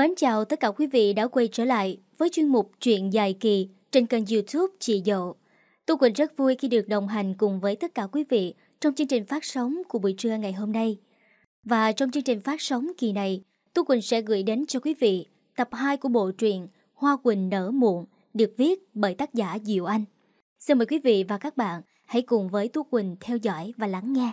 Mến chào tất cả quý vị đã quay trở lại với chuyên mục Chuyện dài kỳ trên kênh youtube Chị Dậu. Tu Quỳnh rất vui khi được đồng hành cùng với tất cả quý vị trong chương trình phát sóng của buổi trưa ngày hôm nay. Và trong chương trình phát sóng kỳ này, Tu Quỳnh sẽ gửi đến cho quý vị tập 2 của bộ truyện Hoa Quỳnh nở muộn được viết bởi tác giả Diệu Anh. Xin mời quý vị và các bạn hãy cùng với Tu Quỳnh theo dõi và lắng nghe.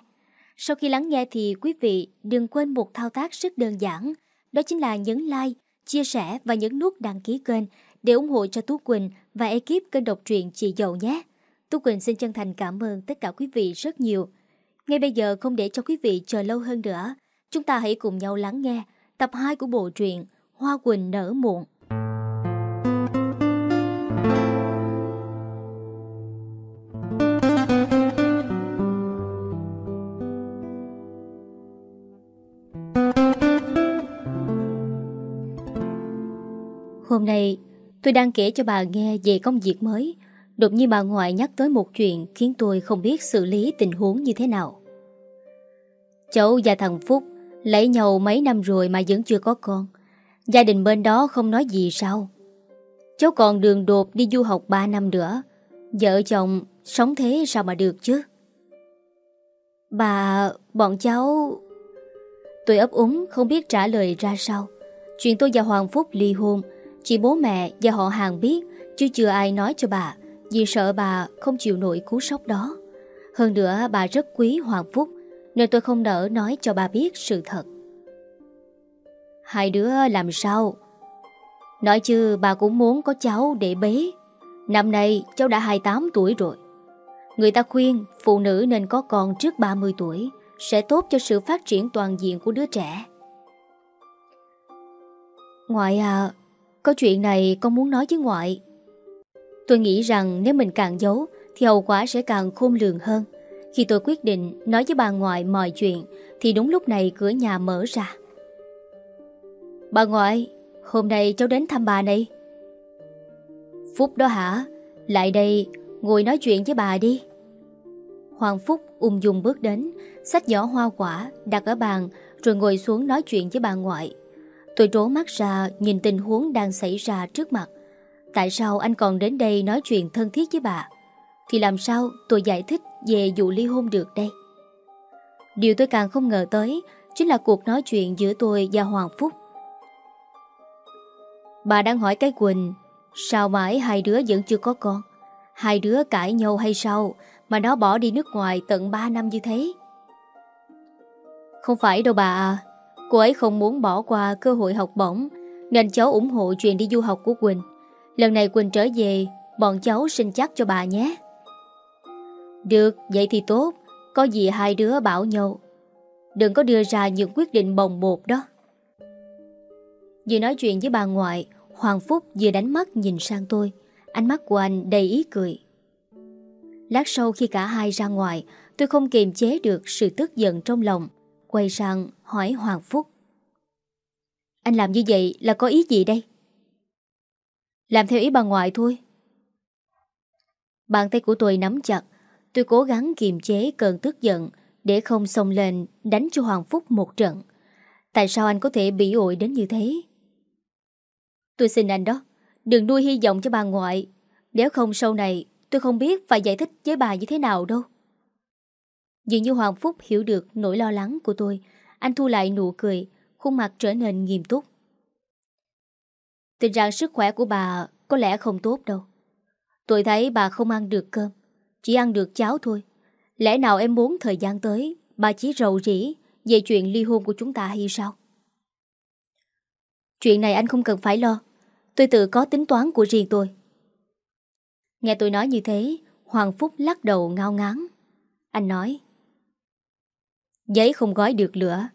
Sau khi lắng nghe thì quý vị đừng quên một thao tác rất đơn giản, đó chính là nhấn like, chia sẻ và nhấn nút đăng ký kênh để ủng hộ cho Tú Quỳnh và ekip kênh độc truyện Chị Dậu nhé. Tú Quỳnh xin chân thành cảm ơn tất cả quý vị rất nhiều. Ngay bây giờ không để cho quý vị chờ lâu hơn nữa, chúng ta hãy cùng nhau lắng nghe tập 2 của bộ truyện Hoa Quỳnh nở muộn. Nay tôi đang kể cho bà nghe về công việc mới. Đột nhiên bà ngoại nhắc tới một chuyện Khiến tôi không biết xử lý tình huống như thế nào. Cháu và thằng Phúc Lấy nhau mấy năm rồi mà vẫn chưa có con. Gia đình bên đó không nói gì sao. Cháu còn đường đột đi du học 3 năm nữa. Vợ chồng sống thế sao mà được chứ? Bà, bọn cháu Tôi ấp úng không biết trả lời ra sao. Chuyện tôi và Hoàng Phúc ly hôn chỉ bố mẹ và họ hàng biết, Chứ chưa ai nói cho bà, Vì sợ bà không chịu nổi cú sốc đó. Hơn nữa, bà rất quý Hoàng Phúc, Nên tôi không nỡ nói cho bà biết sự thật. Hai đứa làm sao? Nói chứ, bà cũng muốn có cháu để bế. Năm nay, cháu đã 28 tuổi rồi. Người ta khuyên, phụ nữ nên có con trước 30 tuổi, Sẽ tốt cho sự phát triển toàn diện của đứa trẻ. Ngoại à có chuyện này con muốn nói với ngoại. Tôi nghĩ rằng nếu mình càng giấu Thì hậu quả sẽ càng khôn lường hơn. Khi tôi quyết định nói với bà ngoại mọi chuyện Thì đúng lúc này cửa nhà mở ra. Bà ngoại, Hôm nay cháu đến thăm bà này Phúc đó hả? Lại đây, ngồi nói chuyện với bà đi. Hoàng Phúc ung dung bước đến, Xách giỏ hoa quả đặt ở bàn Rồi ngồi xuống nói chuyện với bà ngoại. Tôi trố mắt ra, nhìn tình huống đang xảy ra trước mặt. Tại sao anh còn đến đây nói chuyện thân thiết với bà? Thì làm sao tôi giải thích về vụ ly hôn được đây? Điều tôi càng không ngờ tới chính là cuộc nói chuyện giữa tôi và Hoàng Phúc. Bà đang hỏi cái Quỳnh, Sao mãi hai đứa vẫn chưa có con Hai đứa cãi nhau hay sao Mà nó bỏ đi nước ngoài tận 3 năm như thế Không phải đâu bà à Cô ấy không muốn bỏ qua cơ hội học bổng Nên cháu ủng hộ chuyện đi du học của Quỳnh. Lần này Quỳnh trở về Bọn cháu xin chắc cho bà nhé. Được, vậy thì tốt. Có gì hai đứa bảo nhau. Đừng có đưa ra những quyết định bồng bột đó. Vừa nói chuyện với bà ngoại Hoàng Phúc vừa đánh mắt nhìn sang tôi. Ánh mắt của anh đầy ý cười. Lát sau khi cả hai ra ngoài Tôi không kiềm chế được sự tức giận trong lòng Quay sang hỏi Hoàng Phúc. Anh làm như vậy là có ý gì đây? Làm theo ý bà ngoại thôi. Bàn tay của tôi nắm chặt. Tôi cố gắng kiềm chế cơn tức giận Để không xông lên đánh cho Hoàng Phúc một trận. Tại sao anh có thể bị ổi đến như thế? Tôi xin anh đó, Đừng nuôi hy vọng cho bà ngoại. Nếu không sau này, tôi không biết phải giải thích với bà như thế nào đâu. Dường như Hoàng Phúc hiểu được nỗi lo lắng của tôi anh thu lại nụ cười, Khuôn mặt trở nên nghiêm túc. Tình trạng sức khỏe của bà Có lẽ không tốt đâu. Tôi thấy bà không ăn được cơm, Chỉ ăn được cháo thôi. Lẽ nào em muốn thời gian tới Bà chỉ rầu rĩ Về chuyện ly hôn của chúng ta hay sao? Chuyện này anh không cần phải lo. Tôi tự có tính toán của riêng tôi. Nghe tôi nói như thế, Hoàng Phúc lắc đầu ngao ngán. Anh nói, Giấy không gói được lửa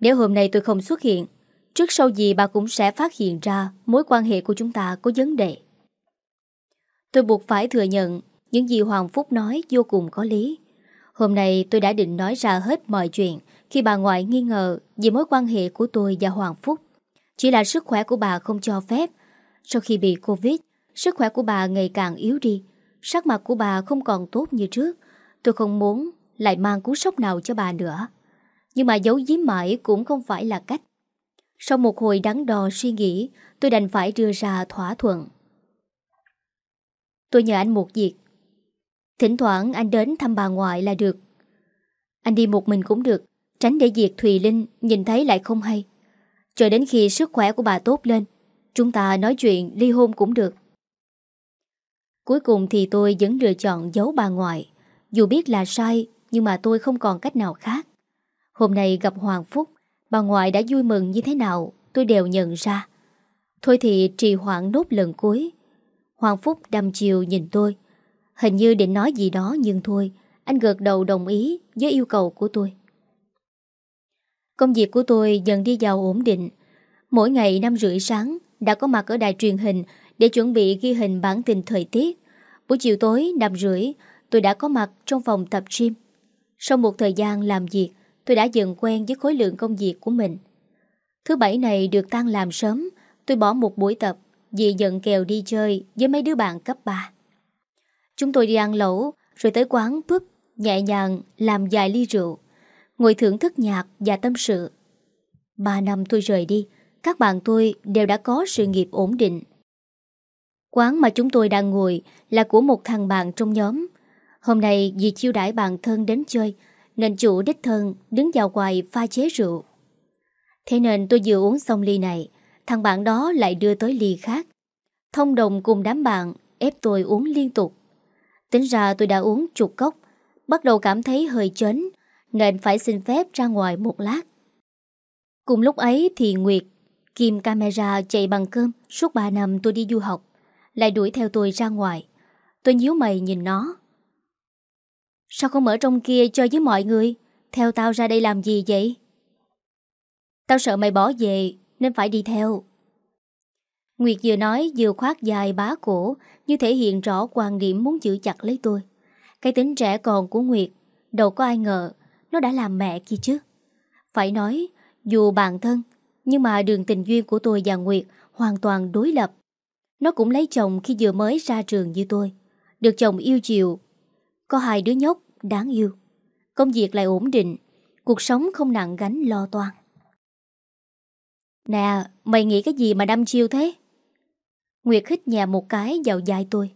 nếu hôm nay tôi không xuất hiện, Trước sau gì bà cũng sẽ phát hiện ra Mối quan hệ của chúng ta có vấn đề. Tôi buộc phải thừa nhận Những gì Hoàng Phúc nói vô cùng có lý. Hôm nay tôi đã định nói ra hết mọi chuyện Khi bà ngoại nghi ngờ Về mối quan hệ của tôi và Hoàng Phúc. Chỉ là sức khỏe của bà không cho phép. Sau khi bị Covid, Sức khỏe của bà ngày càng yếu đi. Sắc mặt của bà không còn tốt như trước. Tôi không muốn lại mang cú sốc nào cho bà nữa nhưng mà giấu giếm mãi cũng không phải là cách Sau một hồi đắn đo suy nghĩ, tôi đành phải đưa ra thỏa thuận. Tôi nhờ anh một việc. Thỉnh thoảng anh đến thăm bà ngoại là được. Anh đi một mình cũng được, tránh để Diệt Thùy Linh nhìn thấy lại không hay. Chờ đến khi sức khỏe của bà tốt lên, chúng ta nói chuyện ly hôn cũng được. Cuối cùng thì tôi vẫn lựa chọn giấu bà ngoại. Dù biết là sai, nhưng mà tôi không còn cách nào khác. Hôm nay gặp Hoàng Phúc, bà ngoại đã vui mừng như thế nào, tôi đều nhận ra. Thôi thì trì hoãn nốt lần cuối. Hoàng Phúc đăm chiều nhìn tôi. Hình như định nói gì đó nhưng thôi, anh gật đầu đồng ý với yêu cầu của tôi. Công việc của tôi dần đi vào ổn định. Mỗi ngày 5 rưỡi sáng đã có mặt ở đài truyền hình để chuẩn bị ghi hình bản tin thời tiết. Buổi chiều tối 5 rưỡi tôi đã có mặt trong phòng tập gym. Sau một thời gian làm việc, tôi đã dần quen với khối lượng công việc của mình. Thứ bảy này được tan làm sớm, tôi bỏ một buổi tập vì giận kèo đi chơi với mấy đứa bạn cấp 3. Chúng tôi đi ăn lẩu, rồi tới quán pub, nhẹ nhàng làm vài ly rượu, ngồi thưởng thức nhạc và tâm sự. Ba năm tôi rời đi, các bạn tôi đều đã có sự nghiệp ổn định. Quán mà chúng tôi đang ngồi là của một thằng bạn trong nhóm. Hôm nay vì chiêu đãi bạn thân đến chơi, nên chủ đích thân đứng vào quầy pha chế rượu. Thế nên tôi vừa uống xong ly này, thằng bạn đó lại đưa tới ly khác. Thông đồng cùng đám bạn ép tôi uống liên tục. Tính ra tôi đã uống chục cốc, bắt đầu cảm thấy hơi chấn, nên phải xin phép ra ngoài một lát. Cùng lúc ấy thì Nguyệt, kim camera chạy bằng cơm suốt 3 năm tôi đi du học, lại đuổi theo tôi ra ngoài. Tôi nhíu mày nhìn nó. Sao không ở trong kia chơi với mọi người? Theo tao ra đây làm gì vậy? Tao sợ mày bỏ về, nên phải đi theo. Nguyệt vừa nói vừa khoát dài bá cổ, như thể hiện rõ quan điểm muốn giữ chặt lấy tôi. Cái tính trẻ con của Nguyệt, đâu có ai ngờ, nó đã làm mẹ kia chứ. Phải nói, dù bạn thân, nhưng mà đường tình duyên của tôi và Nguyệt hoàn toàn đối lập. Nó cũng lấy chồng khi vừa mới ra trường như tôi. Được chồng yêu chiều. Có hai đứa nhóc đáng yêu. Công việc lại ổn định. Cuộc sống không nặng gánh lo toan. Nè, mày nghĩ cái gì mà đâm chiêu thế? Nguyệt hít nhà một cái vào dài tôi.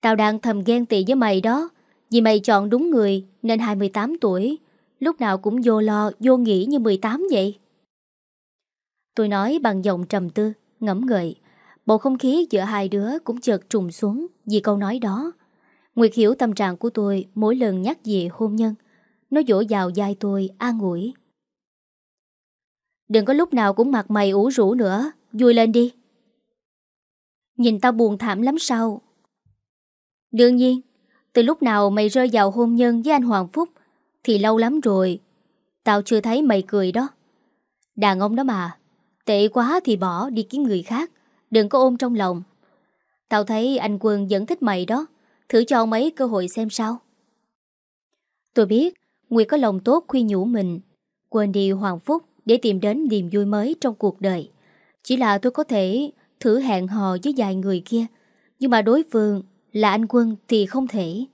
Tao đang thầm ghen tị với mày đó. Vì mày chọn đúng người nên 28 tuổi. Lúc nào cũng vô lo, vô nghĩ như 18 vậy. Tôi nói bằng giọng trầm tư, ngẫm ngợi. Bầu không khí giữa hai đứa cũng chợt trùng xuống vì câu nói đó. Nguyệt hiểu tâm trạng của tôi mỗi lần nhắc về hôn nhân. Nó dỗ vào vai tôi an ủi. Đừng có lúc nào cũng mặt mày ủ rũ nữa, vui lên đi. Nhìn tao buồn thảm lắm sao? Đương nhiên, từ lúc nào mày rơi vào hôn nhân với anh Hoàng Phúc thì lâu lắm rồi. Tao chưa thấy mày cười đó. Đàn ông đó mà, tệ quá thì bỏ đi kiếm người khác, đừng có ôm trong lòng. Tao thấy anh Quân vẫn thích mày đó, thử cho mấy cơ hội xem sao. Tôi biết, Nguyệt có lòng tốt khuyên nhủ mình, quên đi Hoàng Phúc để tìm đến niềm vui mới trong cuộc đời. Chỉ là tôi có thể thử hẹn hò với vài người kia, nhưng mà đối phương là anh Quân thì không thể.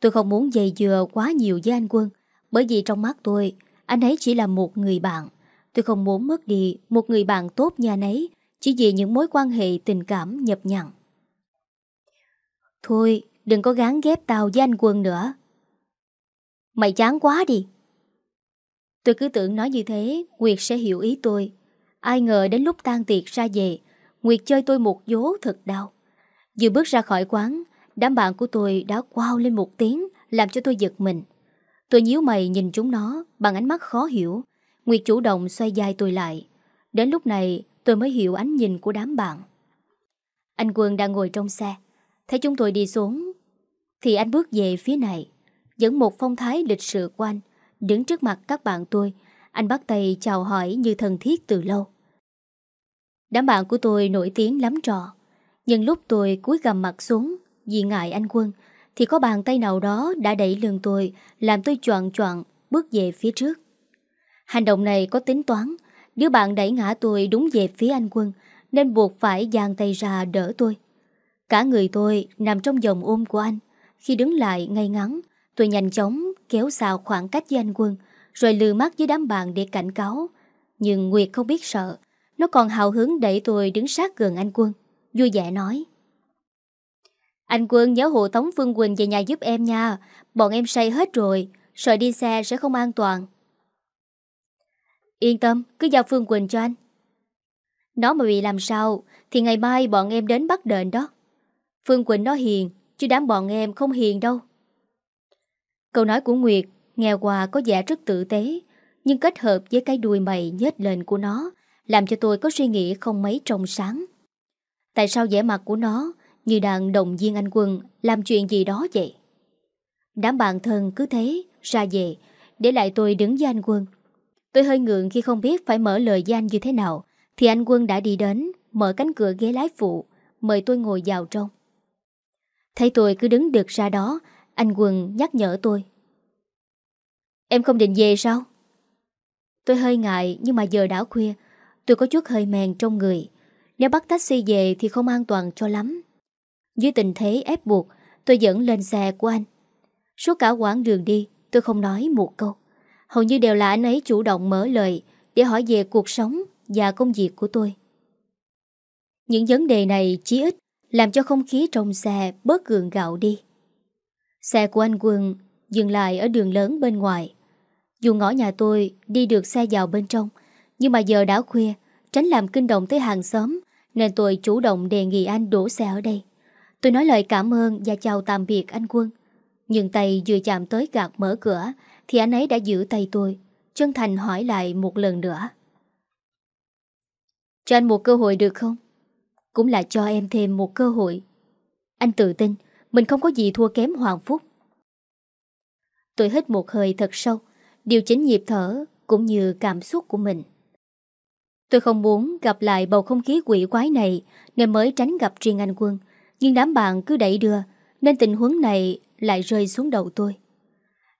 Tôi không muốn dày dừa quá nhiều với anh Quân, bởi vì trong mắt tôi, anh ấy chỉ là một người bạn. Tôi không muốn mất đi một người bạn tốt như anh ấy chỉ vì những mối quan hệ tình cảm nhập nhằng Thôi, đừng có gán ghép tao với anh Quân nữa. Mày chán quá đi. Tôi cứ tưởng nói như thế, Nguyệt sẽ hiểu ý tôi. Ai ngờ đến lúc tan tiệc ra về, Nguyệt chơi tôi một vố thật đau. Vừa bước ra khỏi quán, đám bạn của tôi đã quao lên một tiếng, làm cho tôi giật mình. Tôi nhíu mày nhìn chúng nó bằng ánh mắt khó hiểu. Nguyệt chủ động xoay dài tôi lại. Đến lúc này, tôi mới hiểu ánh nhìn của đám bạn. Anh Quân đang ngồi trong xe. Thấy chúng tôi đi xuống, thì anh bước về phía này, dẫn một phong thái lịch sự của anh, đứng trước mặt các bạn tôi. Anh bắt tay chào hỏi như thân thiết từ lâu. Đám bạn của tôi nổi tiếng lắm trò. Nhưng lúc tôi cúi gầm mặt xuống vì ngại anh Quân, thì có bàn tay nào đó đã đẩy lưng tôi, làm tôi choạng choạng bước về phía trước. Hành động này có tính toán, đứa bạn đẩy ngã tôi đúng về phía anh Quân, nên buộc phải giang tay ra đỡ tôi. Cả người tôi nằm trong vòng ôm của anh. Khi đứng lại ngay ngắn, tôi nhanh chóng kéo xào khoảng cách với anh Quân, rồi lừa mắt với đám bạn để cảnh cáo. Nhưng Nguyệt không biết sợ. Nó còn hào hứng đẩy tôi đứng sát gần anh Quân Vui vẻ nói. Anh Quân nhớ hộ tống Phương Quỳnh về nhà giúp em nha. Bọn em say hết rồi Sợ đi xe sẽ không an toàn. Yên tâm Cứ giao Phương Quỳnh cho anh. Nó mà bị làm sao Thì ngày mai bọn em đến bắt đền đó. Phương Quỳnh nó hiền, Chứ đám bọn em không hiền đâu. Câu nói của Nguyệt Nghe qua có vẻ rất tử tế, Nhưng kết hợp với cái đuôi mày nhếch lên của nó, Làm cho tôi có suy nghĩ không mấy trong sáng. Tại sao vẻ mặt của nó Như đang động viên anh Quân Làm chuyện gì đó vậy? Đám bạn thân cứ thế ra về, Để lại tôi đứng với anh Quân. Tôi hơi ngượng khi không biết phải mở lời với anh như thế nào, Thì anh Quân đã đi đến, Mở cánh cửa ghế lái phụ, Mời tôi ngồi vào trong. Thấy tôi cứ đứng được ra đó, Anh Quân nhắc nhở tôi. Em không định về sao? Tôi hơi ngại, nhưng mà giờ đã khuya, Tôi có chút hơi mèn trong người. Nếu bắt taxi về thì không an toàn cho lắm. Dưới tình thế ép buộc, Tôi dẫn lên xe của anh. Suốt cả quãng đường đi, Tôi không nói một câu. Hầu như đều là anh ấy chủ động mở lời Để hỏi về cuộc sống và công việc của tôi. Những vấn đề này chí ít làm cho không khí trong xe bớt gượng gạo đi. Xe của anh Quân dừng lại ở đường lớn bên ngoài. Dù ngõ nhà tôi đi được xe vào bên trong, Nhưng mà giờ đã khuya, Tránh làm kinh động tới hàng xóm, Nên tôi chủ động đề nghị anh đổ xe ở đây. Tôi nói lời cảm ơn Và chào tạm biệt anh Quân Nhưng tay vừa chạm tới gạt mở cửa, Thì anh ấy đã giữ tay tôi. Chân thành hỏi lại một lần nữa. Cho anh một cơ hội được không? Cũng là cho em thêm một cơ hội Anh tự tin Mình không có gì thua kém Hoàng Phúc Tôi hít một hơi thật sâu điều chỉnh nhịp thở cũng như cảm xúc của mình. Tôi không muốn gặp lại bầu không khí quỷ quái này nên mới tránh gặp riêng anh Quân. Nhưng đám bạn cứ đẩy đưa nên tình huống này lại rơi xuống đầu tôi.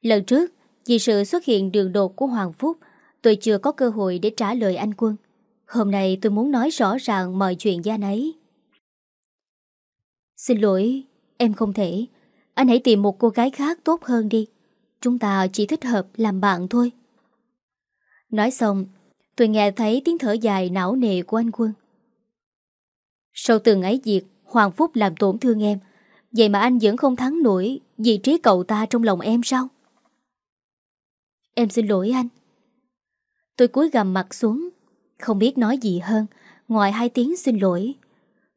Lần trước, vì sự xuất hiện đường đột của Hoàng Phúc, tôi chưa có cơ hội để trả lời anh Quân. Hôm nay tôi muốn nói rõ ràng mọi chuyện với anh ấy. Xin lỗi, em không thể. Anh hãy tìm một cô gái khác tốt hơn đi. Chúng ta chỉ thích hợp làm bạn thôi Nói xong Tôi nghe thấy tiếng thở dài não nề của anh Quân Sau từng ấy việc Hoàng Phúc làm tổn thương em Vậy mà anh vẫn không thắng nổi Vị trí cậu ta trong lòng em sao Em xin lỗi anh Tôi cúi gầm mặt xuống không biết nói gì hơn. Ngoài hai tiếng xin lỗi,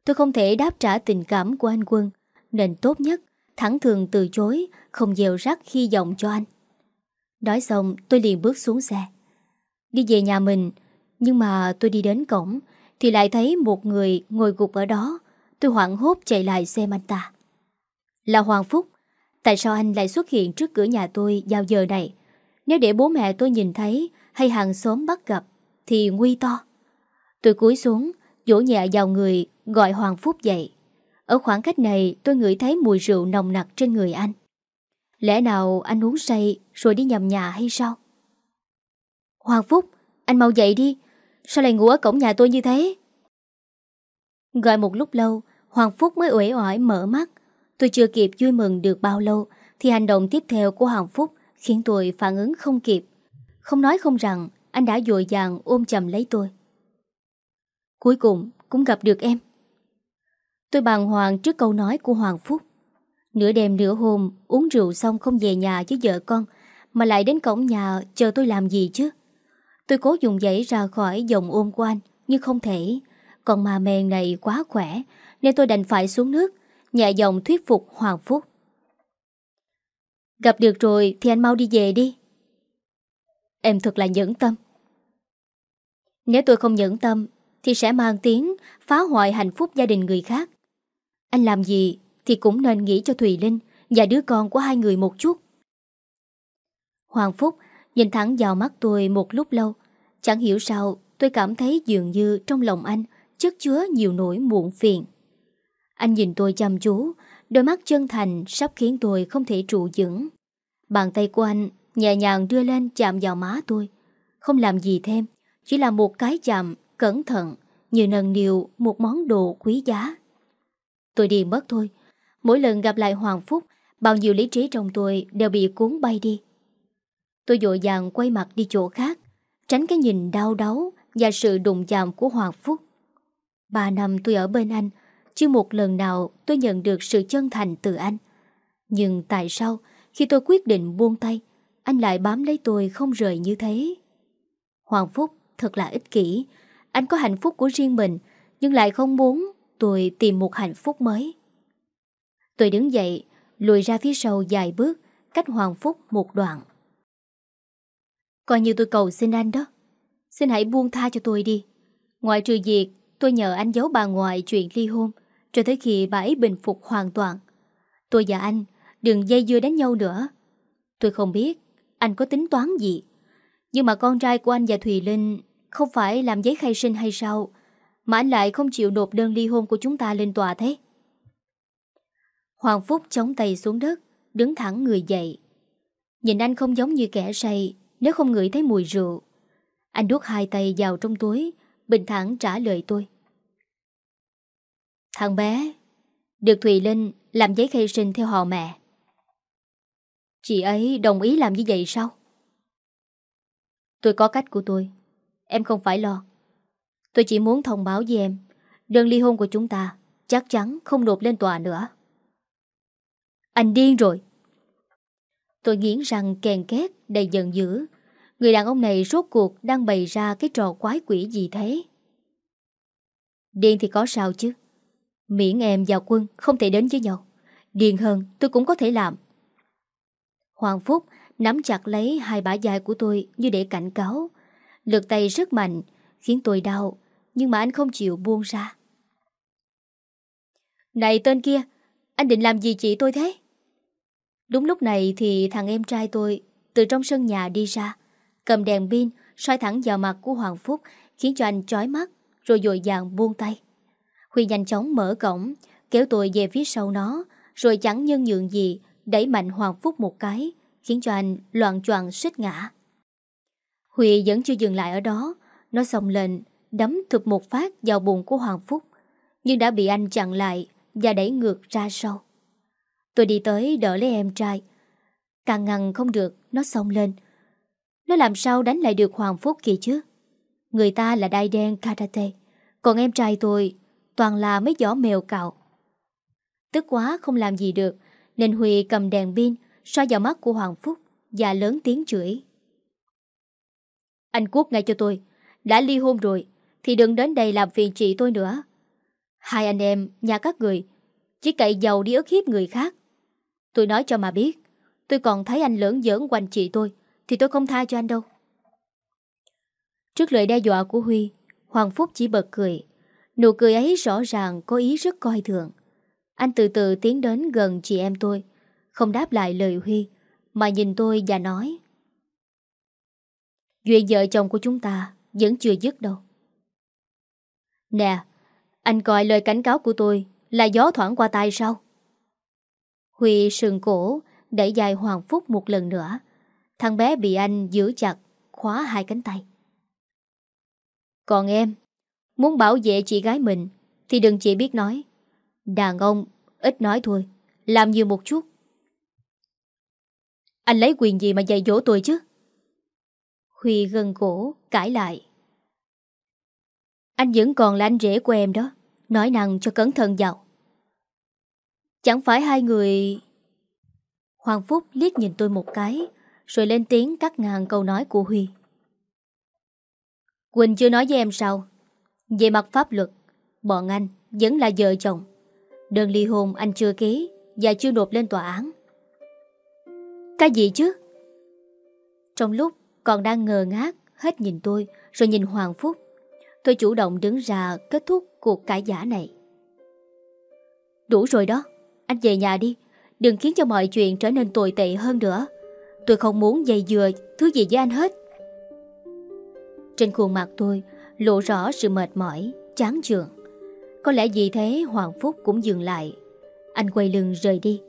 Tôi không thể đáp trả tình cảm của anh Quân. Nên tốt nhất, Thẳng thường từ chối, Không dèo rắc khi giọng cho anh. Nói xong, tôi liền bước xuống xe. Đi về nhà mình, Nhưng mà tôi đi đến cổng, Thì lại thấy một người ngồi gục ở đó. Tôi hoảng hốt chạy lại xem anh ta. Là Hoàng Phúc, Tại sao anh lại xuất hiện trước cửa nhà tôi vào giờ này? Nếu để bố mẹ tôi nhìn thấy, Hay hàng xóm bắt gặp thì nguy to Tôi cúi xuống Vỗ nhẹ vào người Gọi Hoàng Phúc dậy ở khoảng cách này tôi ngửi thấy mùi rượu nồng nặc trên người anh. Lẽ nào anh uống say rồi đi nhầm nhà hay sao? Hoàng Phúc, anh mau dậy đi. Sao lại ngủ ở cổng nhà tôi như thế? Gọi một lúc lâu, Hoàng Phúc mới uể oải mở mắt. Tôi chưa kịp vui mừng được bao lâu thì hành động tiếp theo của Hoàng Phúc khiến tôi phản ứng không kịp. Không nói không rằng anh đã dội dàng ôm chầm lấy tôi. Cuối cùng cũng gặp được em. Tôi bàng hoàng trước câu nói của Hoàng Phúc. Nửa đêm nửa hôm, uống rượu xong không về nhà với vợ con, mà lại đến cổng nhà chờ tôi làm gì chứ. Tôi cố dùng dãy ra khỏi dòng ôm của anh, nhưng không thể. Còn mà mèn này quá khỏe, nên tôi đành phải xuống nước, nhẹ dòng thuyết phục Hoàng Phúc. Gặp được rồi thì anh mau đi về đi. Em thật là nhẫn tâm. Nếu tôi không nhẫn tâm thì sẽ mang tiếng phá hoại hạnh phúc gia đình người khác. Anh làm gì thì cũng nên nghĩ cho Thùy Linh và đứa con của hai người một chút. Hoàng Phúc nhìn thẳng vào mắt tôi một lúc lâu. Chẳng hiểu sao tôi cảm thấy dường như trong lòng anh chất chứa nhiều nỗi muộn phiền. Anh nhìn tôi chăm chú, đôi mắt chân thành sắp khiến tôi không thể trụ vững. Bàn tay của anh nhẹ nhàng đưa lên chạm vào má tôi. Không làm gì thêm, chỉ là một cái chạm cẩn thận như nâng niu một món đồ quý giá. Tôi đi mất thôi. Mỗi lần gặp lại Hoàng Phúc, bao nhiêu lý trí trong tôi đều bị cuốn bay đi. Tôi dội dàng quay mặt đi chỗ khác. tránh cái nhìn đau đớn và sự đụng chạm của Hoàng Phúc. Ba năm tôi ở bên anh, chưa một lần nào tôi nhận được sự chân thành từ anh. Nhưng tại sao khi tôi quyết định buông tay, anh lại bám lấy tôi không rời như thế? Hoàng Phúc thật là ích kỷ. Anh có hạnh phúc của riêng mình, nhưng lại không muốn tôi tìm một hạnh phúc mới. Tôi đứng dậy, lùi ra phía sau dài bước, cách Hoàng Phúc một đoạn. Coi như tôi cầu xin anh đó. Xin hãy buông tha cho tôi đi. Ngoại trừ việc tôi nhờ anh giấu bà ngoại chuyện ly hôn, cho tới khi bà ấy bình phục hoàn toàn. Tôi và anh đừng dây dưa đánh nhau nữa. Tôi không biết anh có tính toán gì. Nhưng mà con trai của anh và Thùy Linh không phải làm giấy khai sinh hay sao? Mà anh lại không chịu nộp đơn ly hôn của chúng ta lên tòa thế? Hoàng Phúc chống tay xuống đất, đứng thẳng người dậy. Nhìn anh không giống như kẻ say nếu không ngửi thấy mùi rượu. Anh đút hai tay vào trong túi, bình thản trả lời tôi. Thằng bé, được Thùy Linh làm giấy khai sinh theo họ mẹ. Chị ấy đồng ý làm như vậy sao? Tôi có cách của tôi. Em không phải lo. Tôi chỉ muốn thông báo với em, đơn ly hôn của chúng ta chắc chắn không nộp lên tòa nữa. Anh điên rồi. Tôi nghiến răng kèn két, đầy giận dữ. Người đàn ông này rốt cuộc đang bày ra cái trò quái quỷ gì thế? Điên thì có sao chứ? Miễn em và quân không thể đến với nhau. Điên hơn, tôi cũng có thể làm. Hoàng Phúc nắm chặt lấy hai bả dài của tôi như để cảnh cáo. Lực tay rất mạnh, khiến tôi đau, nhưng mà anh không chịu buông ra. Này tên kia, anh định làm gì chị tôi thế? Đúng lúc này thì thằng em trai tôi từ trong sân nhà đi ra, cầm đèn pin soi thẳng vào mặt của Hoàng Phúc khiến cho anh chói mắt rồi dội dàng buông tay. Huy nhanh chóng mở cổng, kéo tôi về phía sau nó rồi chẳng nhân nhượng gì đẩy mạnh Hoàng Phúc một cái khiến cho anh loạn choạng suýt ngã. Huy vẫn chưa dừng lại ở đó, nó xông lên, đấm thụp một phát vào bụng của Hoàng Phúc, nhưng đã bị anh chặn lại và đẩy ngược ra sau. Tôi đi tới đỡ lấy em trai. Càng ngăn không được, nó xông lên. Nó làm sao đánh lại được Hoàng Phúc kìa chứ? Người ta là đai đen karate, còn em trai tôi toàn là mấy giỏ mèo cạo. Tức quá không làm gì được, nên Huy cầm đèn pin xoa vào mắt của Hoàng Phúc và lớn tiếng chửi. Anh cút ngay cho tôi, đã ly hôn rồi thì đừng đến đây làm phiền chị tôi nữa. Hai anh em, nhà các người, chỉ cậy giàu đi ức hiếp người khác. Tôi nói cho mà biết, tôi còn thấy anh lớn giỡn quanh chị tôi, thì tôi không tha cho anh đâu. Trước lời đe dọa của Huy, Hoàng Phúc chỉ bật cười. Nụ cười ấy rõ ràng có ý rất coi thường. Anh từ từ tiến đến gần chị em tôi, không đáp lại lời Huy, mà nhìn tôi và nói. Chuyện vợ chồng của chúng ta vẫn chưa dứt đâu. Nè, anh coi lời cảnh cáo của tôi là gió thoảng qua tai sao? Huy sừng cổ, đẩy dài Hoàng Phúc một lần nữa. Thằng bé bị anh giữ chặt, khóa hai cánh tay. Còn em, muốn bảo vệ chị gái mình thì đừng chỉ biết nói. Đàn ông ít nói thôi, làm nhiều một chút. Anh lấy quyền gì mà dạy dỗ tôi chứ? Huy gần cổ, cãi lại. Anh vẫn còn là anh rể của em đó, nói năng cho cẩn thận vào. Chẳng phải hai người... Hoàng Phúc liếc nhìn tôi một cái, rồi lên tiếng cắt ngang câu nói của Huy. Quỳnh chưa nói với em sao? Về mặt pháp luật, bọn anh vẫn là vợ chồng. Đơn ly hôn anh chưa ký và chưa nộp lên tòa án. Cái gì chứ? Trong lúc còn đang ngờ ngác, hết nhìn tôi rồi nhìn Hoàng Phúc, tôi chủ động đứng ra kết thúc cuộc cãi giả này. Đủ rồi đó, anh về nhà đi, đừng khiến cho mọi chuyện trở nên tồi tệ hơn nữa. Tôi không muốn dày dừa thứ gì với anh hết. Trên khuôn mặt tôi lộ rõ sự mệt mỏi, chán chường. Có lẽ vì thế Hoàng Phúc cũng dừng lại. Anh quay lưng rời đi.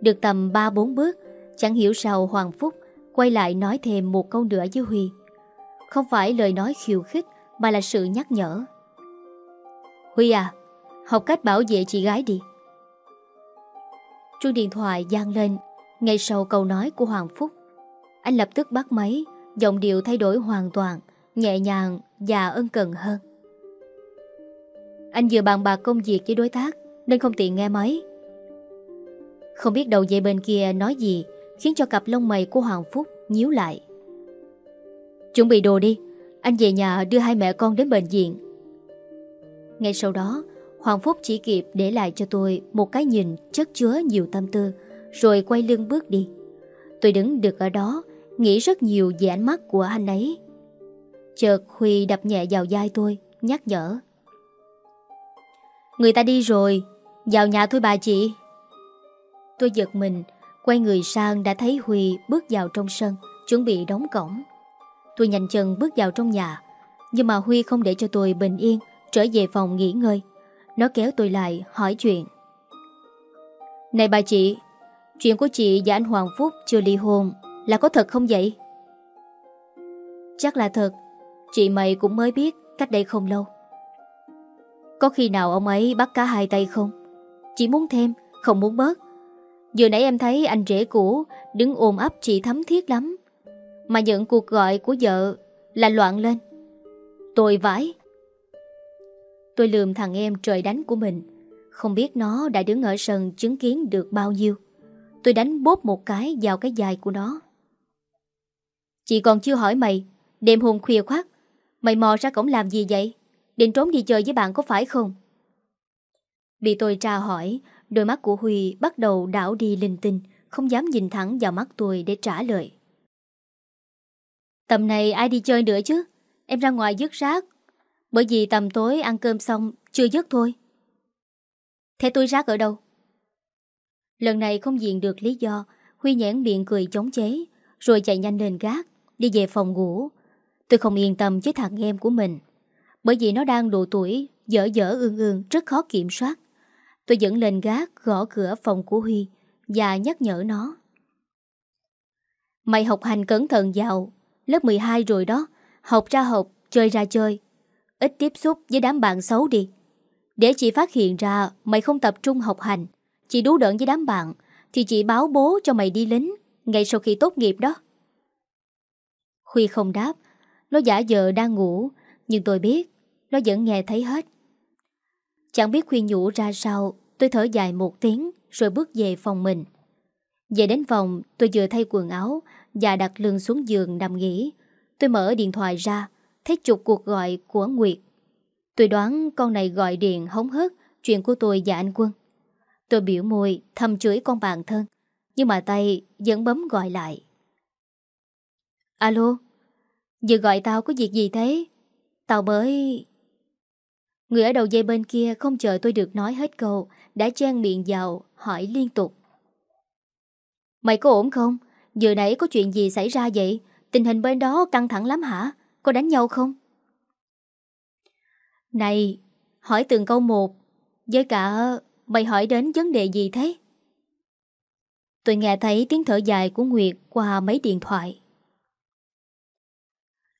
Được tầm 3-4 bước, chẳng hiểu sao Hoàng Phúc quay lại nói thêm một câu nữa với Huy. Không phải lời nói khiêu khích mà là sự nhắc nhở. Huy à, học cách bảo vệ chị gái đi. Chuông điện thoại gian lên ngay sau câu nói của Hoàng Phúc. Anh lập tức bắt máy, giọng điệu thay đổi hoàn toàn nhẹ nhàng và ân cần hơn. Anh vừa bàn bạc công việc với đối tác nên không tiện nghe máy. Không biết đầu dây bên kia nói gì khiến cho cặp lông mày của Hoàng Phúc nhíu lại. Chuẩn bị đồ đi, anh về nhà đưa hai mẹ con đến bệnh viện. Ngay sau đó, Hoàng Phúc chỉ kịp để lại cho tôi một cái nhìn chất chứa nhiều tâm tư, rồi quay lưng bước đi. Tôi đứng được ở đó, nghĩ rất nhiều về ánh mắt của anh ấy. Chợt Huy đập nhẹ vào vai tôi, nhắc nhở. Người ta đi rồi, vào nhà thôi bà chị. Tôi giật mình, quay người sang đã thấy Huy bước vào trong sân, chuẩn bị đóng cổng. Tôi nhanh chân bước vào trong nhà, nhưng mà Huy không để cho tôi bình yên, trở về phòng nghỉ ngơi. Nó kéo tôi lại hỏi chuyện Này bà chị Chuyện của chị và anh Hoàng Phúc chưa ly hôn Là có thật không vậy? Chắc là thật Chị mày cũng mới biết cách đây không lâu Có khi nào ông ấy bắt cá hai tay không? Chị muốn thêm, không muốn bớt Vừa nãy em thấy anh rể cũ Đứng ôm ấp chị thấm thiết lắm. Mà nhận cuộc gọi của vợ Là loạn lên. Tôi vãi. Tôi lườm thằng em trời đánh của mình. Không biết nó đã đứng ở sân chứng kiến được bao nhiêu. Tôi đánh bóp một cái vào cái dài của nó. Chị còn chưa hỏi mày. Đêm hôm khuya khoát Mày mò ra cổng làm gì vậy? Định trốn đi chơi với bạn có phải không? Bị tôi tra hỏi Đôi mắt của Huy bắt đầu đảo đi linh tinh, Không dám nhìn thẳng vào mắt tôi để trả lời. Tầm này ai đi chơi nữa chứ? Em ra ngoài dứt rác. Bởi vì tầm tối ăn cơm xong, Chưa dứt thôi. Thế tôi rác ở đâu? Lần này không diện được lý do, Huy nhãn miệng cười chống chế, Rồi chạy nhanh lên gác, Đi về phòng ngủ. Tôi không yên tâm với thằng em của mình, Bởi vì nó đang độ tuổi, Dở dở ương ương, rất khó kiểm soát. Tôi dẫn lên gác gõ cửa phòng của Huy Và nhắc nhở nó. Mày học hành cẩn thận vào Lớp 12 rồi đó. Học ra học, chơi ra chơi. Ít tiếp xúc với đám bạn xấu đi. Để chị phát hiện ra Mày không tập trung học hành Chị đú đợn với đám bạn Thì chị báo bố cho mày đi lính Ngay sau khi tốt nghiệp đó. Huy không đáp. Nó giả vờ đang ngủ Nhưng tôi biết Nó vẫn nghe thấy hết. Chẳng biết khuyên nhủ ra sao Tôi thở dài một tiếng Rồi bước về phòng mình Về đến phòng tôi vừa thay quần áo Và đặt lưng xuống giường nằm nghỉ Tôi mở điện thoại ra thấy chục cuộc gọi của Nguyệt. Tôi đoán con này gọi điện hống hớt chuyện của tôi và anh Quân. Tôi biểu môi thầm chửi con bạn thân, nhưng mà tay vẫn bấm gọi lại. Alo, vừa gọi tao có việc gì thế? Tao mới... Người ở đầu dây bên kia không chờ tôi được nói hết câu, đã chen miệng vào, hỏi liên tục. Mày có ổn không? vừa nãy có chuyện gì xảy ra vậy? Tình hình bên đó căng thẳng lắm hả? Có đánh nhau không? Này, hỏi từng câu một Với cả mày hỏi đến vấn đề gì thế? Tôi nghe thấy tiếng thở dài của Nguyệt qua mấy điện thoại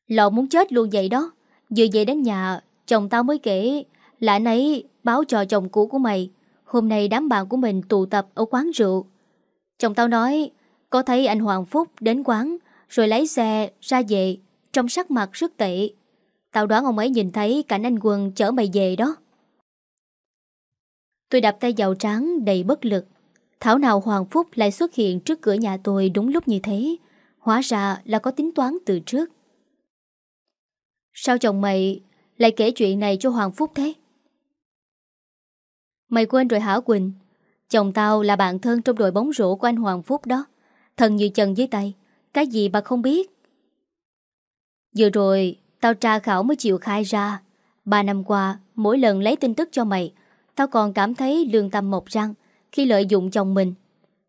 Lọ muốn chết luôn vậy đó Vừa về đến nhà Chồng tao mới kể Là anh ấy báo cho chồng cũ của mày, Hôm nay đám bạn của mình tụ tập ở quán rượu. Chồng tao nói, Có thấy anh Hoàng Phúc đến quán, Rồi lấy xe ra về trong sắc mặt rất tệ. Tao đoán ông ấy nhìn thấy cảnh anh Quân chở mày về đó. Tôi đập tay vào trán đầy bất lực. Thảo nào Hoàng Phúc lại xuất hiện trước cửa nhà tôi đúng lúc như thế, Hóa ra là có tính toán từ trước. Sao chồng mày lại kể chuyện này cho Hoàng Phúc thế? Mày quên rồi hả Quỳnh Chồng tao là bạn thân trong đội bóng rổ của anh Hoàng Phúc đó Thần như chân dưới tay Cái gì bà không biết Vừa rồi, tao tra khảo mới chịu khai ra. Ba năm qua, mỗi lần lấy tin tức cho mày, tao còn cảm thấy lương tâm mộc răng khi lợi dụng chồng mình.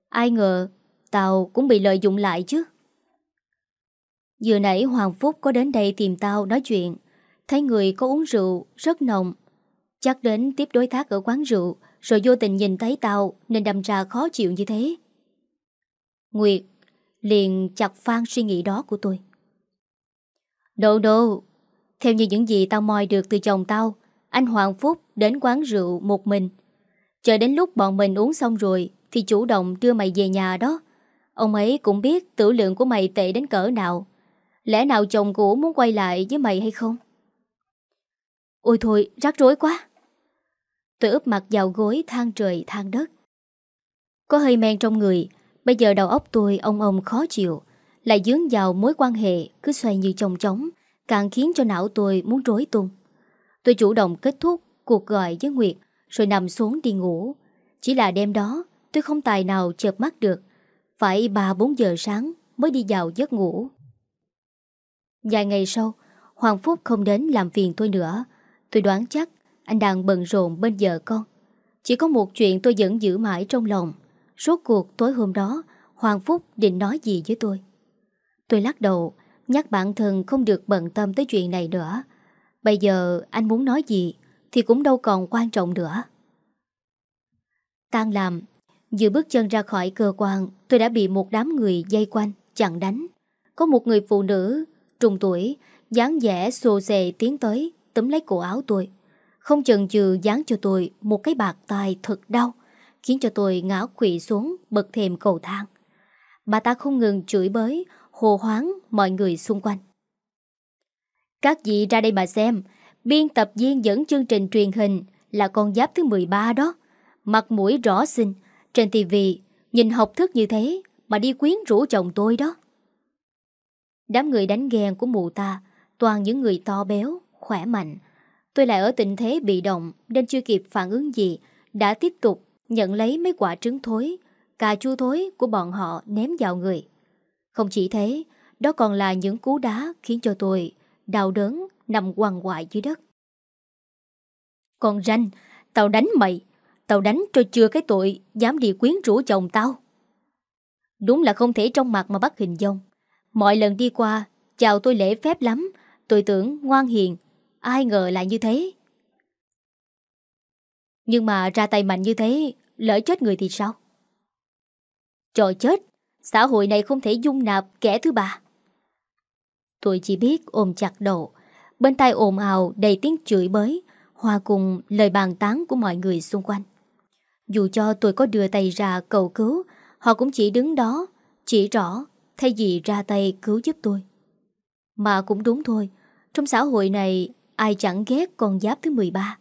Ai ngờ, tao cũng bị lợi dụng lại chứ. Vừa nãy Hoàng Phúc có đến đây tìm tao nói chuyện, thấy người có uống rượu rất nồng. Chắc đến tiếp đối tác ở quán rượu, rồi vô tình nhìn thấy tao nên đâm ra khó chịu như thế. Nguyệt liền chặt phan suy nghĩ đó của tôi. Đồ đồ Theo như những gì tao moi được từ chồng tao Anh Hoàng Phúc đến quán rượu một mình Chờ đến lúc bọn mình uống xong rồi Thì chủ động đưa mày về nhà đó Ông ấy cũng biết tử lượng của mày tệ đến cỡ nào Lẽ nào chồng cũ muốn quay lại với mày hay không? Ôi thôi, rắc rối quá. Tôi ướp mặt vào gối than trời than đất. Có hơi men trong người, bây giờ đầu óc tôi ông ông khó chịu, lại dướng vào mối quan hệ cứ xoay như chồng chóng, càng khiến cho não tôi muốn rối tung. Tôi chủ động kết thúc cuộc gọi với Nguyệt rồi nằm xuống đi ngủ. Chỉ là đêm đó tôi không tài nào chợp mắt được, phải 3-4 giờ sáng mới đi vào giấc ngủ. Vài ngày sau, Hoàng Phúc không đến làm phiền tôi nữa. Tôi đoán chắc anh đang bận rộn bên vợ con. Chỉ có một chuyện tôi vẫn giữ mãi trong lòng. Rốt cuộc tối hôm đó, Hoàng Phúc định nói gì với tôi. Tôi lắc đầu, nhắc bản thân không được bận tâm tới chuyện này nữa. Bây giờ anh muốn nói gì thì cũng đâu còn quan trọng nữa. Tan làm, vừa bước chân ra khỏi cơ quan, tôi đã bị một đám người dây quanh, chặn đánh. Có một người phụ nữ, trùng tuổi, dáng vẻ xô xề tiến tới, tấm lấy cổ áo tôi. Không chần chừ dán cho tôi một cái bạc tai thật đau, khiến cho tôi ngã quỵ xuống bậc thềm cầu thang. Bà ta không ngừng chửi bới, hồ hoáng mọi người xung quanh. Các vị ra đây mà xem, biên tập viên dẫn chương trình truyền hình là con giáp thứ 13 đó. Mặt mũi rõ xinh, trên tivi nhìn học thức như thế mà đi quyến rũ chồng tôi đó. Đám người đánh ghen của mụ ta toàn những người to béo, khỏe mạnh. Tôi lại ở tình thế bị động nên chưa kịp phản ứng gì, đã tiếp tục nhận lấy mấy quả trứng thối, cà chua thối của bọn họ ném vào người. Không chỉ thế, đó còn là những cú đá khiến cho tôi đau đớn nằm quằn quại dưới đất. Còn ranh, tao đánh mày, tao đánh cho chưa cái tội dám đi quyến rũ chồng tao. Đúng là không thể trong mặt mà bắt hình dông. Mọi lần đi qua, chào tôi lễ phép lắm, tôi tưởng ngoan hiền, ai ngờ lại như thế. Nhưng mà ra tay mạnh như thế, lỡ chết người thì sao? Trời chết, xã hội này không thể dung nạp kẻ thứ ba. Tôi chỉ biết ôm chặt đầu, bên tai ồn ào đầy tiếng chửi bới, hòa cùng lời bàn tán của mọi người xung quanh. Dù cho tôi có đưa tay ra cầu cứu, họ cũng chỉ đứng đó, chỉ rõ, thay vì ra tay cứu giúp tôi. Mà cũng đúng thôi, trong xã hội này ai chẳng ghét con giáp thứ 13.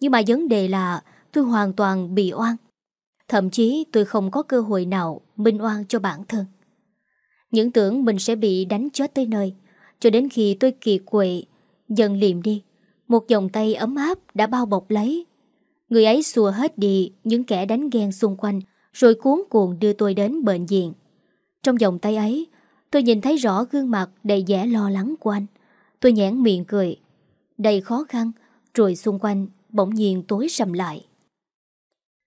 Nhưng mà vấn đề là tôi hoàn toàn bị oan. Thậm chí tôi không có cơ hội nào minh oan cho bản thân. Những tưởng mình sẽ bị đánh chết tới nơi, cho đến khi tôi kỳ quệ, dần liệm đi, một vòng tay ấm áp đã bao bọc lấy. Người ấy xua hết đi những kẻ đánh ghen xung quanh, rồi cuốn cuồng đưa tôi đến bệnh viện. Trong vòng tay ấy, tôi nhìn thấy rõ gương mặt đầy vẻ lo lắng của anh. Tôi nhãn miệng cười, đầy khó khăn, rồi xung quanh bỗng nhiên tối sầm lại.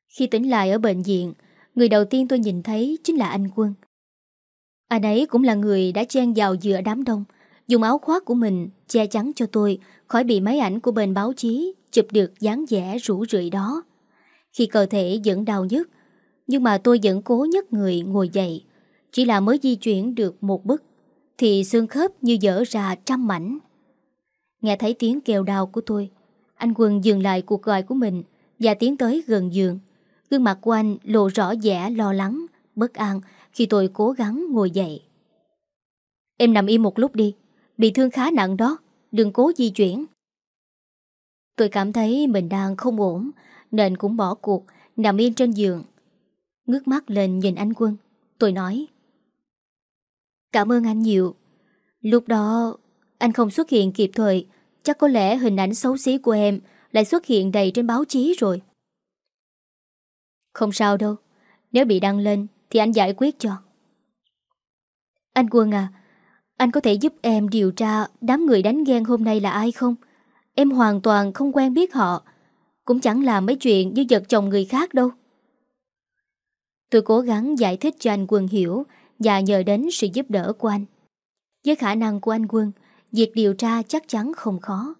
Khi tỉnh lại ở bệnh viện, người đầu tiên tôi nhìn thấy chính là anh Quân. Anh ấy cũng là người đã chen vào giữa đám đông, dùng áo khoác của mình che chắn cho tôi khỏi bị máy ảnh của bên báo chí chụp được dáng vẻ rủ rượi đó. Khi cơ thể vẫn đau nhức, nhưng mà tôi vẫn cố nhấc người ngồi dậy. Chỉ là mới di chuyển được một bước, thì xương khớp như dở ra trăm mảnh. Nghe thấy tiếng kêu đau của tôi, anh Quân dừng lại cuộc gọi của mình và tiến tới gần giường. Gương mặt của anh lộ rõ vẻ lo lắng, bất an khi tôi cố gắng ngồi dậy. Em nằm im một lúc đi, bị thương khá nặng đó, đừng cố di chuyển. Tôi cảm thấy mình đang không ổn, nên cũng bỏ cuộc, nằm yên trên giường. Ngước mắt lên nhìn anh Quân, tôi nói. Cảm ơn anh nhiều. Lúc đó, anh không xuất hiện kịp thời, chắc có lẽ hình ảnh xấu xí của em lại xuất hiện đầy trên báo chí rồi. Không sao đâu, nếu bị đăng lên thì anh giải quyết cho. Anh Quân à, anh có thể giúp em điều tra đám người đánh ghen hôm nay là ai không? Em hoàn toàn không quen biết họ, cũng chẳng làm mấy chuyện như giật chồng người khác đâu. Tôi cố gắng giải thích cho anh Quân hiểu và nhờ đến sự giúp đỡ của anh. Với khả năng của anh Quân, việc điều tra chắc chắn không khó.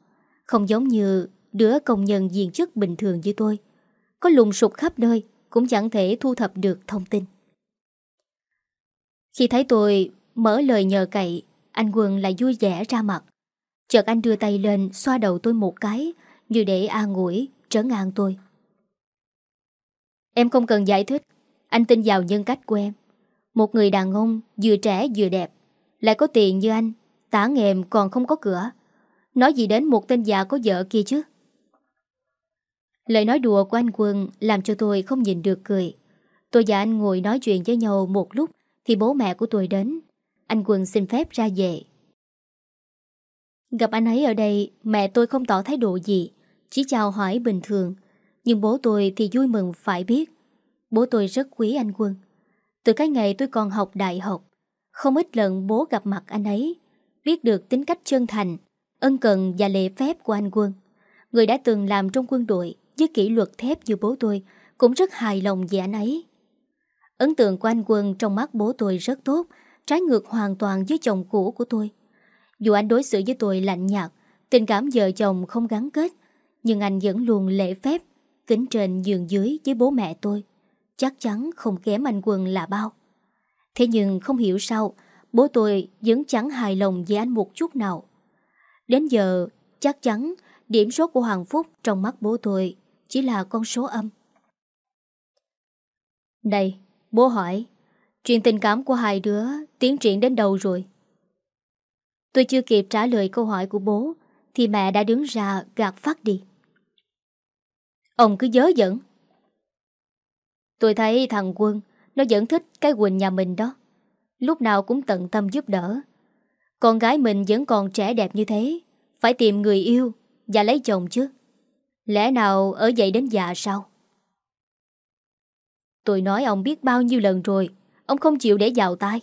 Không giống như đứa công nhân diện chức bình thường như tôi. Có lùng sụp khắp nơi cũng chẳng thể thu thập được thông tin. Khi thấy tôi mở lời nhờ cậy, anh Quân lại vui vẻ ra mặt. Chợt anh đưa tay lên xoa đầu tôi một cái, như để an ủi, trở ngang tôi. Em không cần giải thích, anh tin vào nhân cách của em. Một người đàn ông vừa trẻ vừa đẹp, lại có tiền như anh, Tả nghèm còn không có cửa. Nói gì đến một tên già có vợ kia chứ? Lời nói đùa của anh Quân Làm cho tôi không nhìn được cười. Tôi và anh ngồi nói chuyện với nhau một lúc Thì bố mẹ của tôi đến. Anh Quân xin phép ra về. Gặp anh ấy ở đây, Mẹ tôi không tỏ thái độ gì, Chỉ chào hỏi bình thường. Nhưng bố tôi thì vui mừng, phải biết. Bố tôi rất quý anh Quân. Từ cái ngày tôi còn học đại học, Không ít lần bố gặp mặt anh ấy. Biết được tính cách chân thành, Ân cần và lễ phép của anh Quân. Người đã từng làm trong quân đội, Với kỷ luật thép như bố tôi, Cũng rất hài lòng về anh ấy. Ấn tượng của anh Quân trong mắt bố tôi rất tốt, Trái ngược hoàn toàn với chồng cũ của tôi. Dù anh đối xử với tôi lạnh nhạt, Tình cảm vợ chồng không gắn kết, Nhưng anh vẫn luôn lễ phép, Kính trên giường dưới với bố mẹ tôi. Chắc chắn không kém anh Quân là bao. Thế nhưng không hiểu sao Bố tôi vẫn chẳng hài lòng với anh một chút nào. Đến giờ, chắc chắn Điểm số của Hoàng Phúc trong mắt bố tôi Chỉ là con số âm. Đây Bố hỏi, Chuyện tình cảm của hai đứa Tiến triển đến đâu rồi? Tôi chưa kịp trả lời câu hỏi của bố, Thì mẹ đã đứng ra gạt phát đi. Ông cứ dớ dẫn Tôi thấy thằng Quân, Nó vẫn thích cái Quỳnh nhà mình đó. Lúc nào cũng tận tâm giúp đỡ. Con gái mình vẫn còn trẻ đẹp như thế, Phải tìm người yêu Và lấy chồng chứ. Lẽ nào ở dậy đến già sao? Tôi nói ông biết bao nhiêu lần rồi, Ông không chịu để vào tai.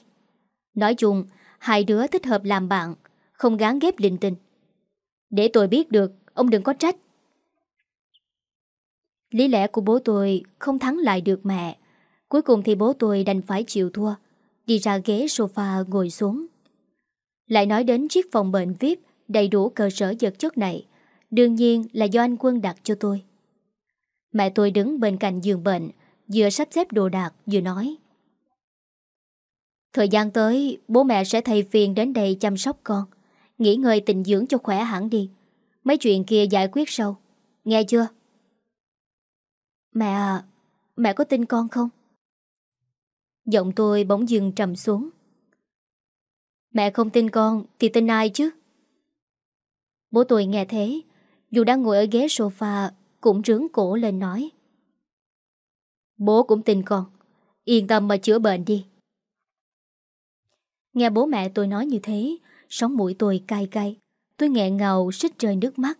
Nói chung, Hai đứa thích hợp làm bạn, Không gán ghép linh tinh. Để tôi biết được, Ông đừng có trách. Lý lẽ của bố tôi không thắng lại được mẹ, Cuối cùng thì bố tôi đành phải chịu thua. Đi ra ghế sofa ngồi xuống. Lại nói đến chiếc phòng bệnh VIP Đầy đủ cơ sở vật chất này, Đương nhiên là do anh Quân đặt cho tôi. Mẹ tôi đứng bên cạnh giường bệnh, Vừa sắp xếp đồ đạc vừa nói. Thời gian tới, Bố mẹ sẽ thay phiền đến đây chăm sóc con, Nghỉ ngơi tình dưỡng cho khỏe hẳn đi. Mấy chuyện kia giải quyết sau. Nghe chưa? Mẹ à Mẹ có tin con không? Giọng tôi bỗng dừng trầm xuống. Mẹ không tin con Thì tin ai chứ? Bố tôi nghe thế, Dù đang ngồi ở ghế sofa, Cũng trướng cổ lên nói. Bố cũng tin con, Yên tâm mà chữa bệnh đi. Nghe bố mẹ tôi nói như thế Sống mũi tôi cay cay, Tôi nghẹn ngào xích rơi nước mắt.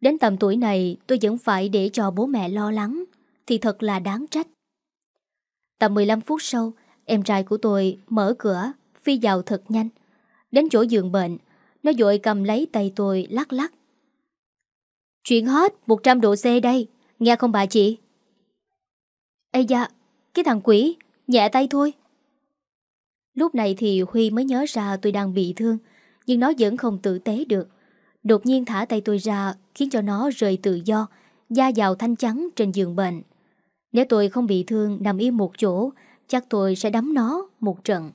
Đến tầm tuổi này, tôi vẫn phải để cho bố mẹ lo lắng, Thì thật là đáng trách. Tầm 15 phút sau Em trai của tôi mở cửa Phi vào thật nhanh Đến chỗ giường bệnh Nó vội cầm lấy tay tôi lắc lắc Chuyện hết 100 độ C đây Nghe không bà chị Ây da, cái thằng quỷ, nhẹ tay thôi. Lúc này thì Huy mới nhớ ra tôi đang bị thương, nhưng nó vẫn không tự tế được. Đột nhiên thả tay tôi ra, khiến cho nó rời tự do, da vào thanh trắng trên giường bệnh. Nếu tôi không bị thương nằm yên một chỗ, chắc tôi sẽ đấm nó một trận.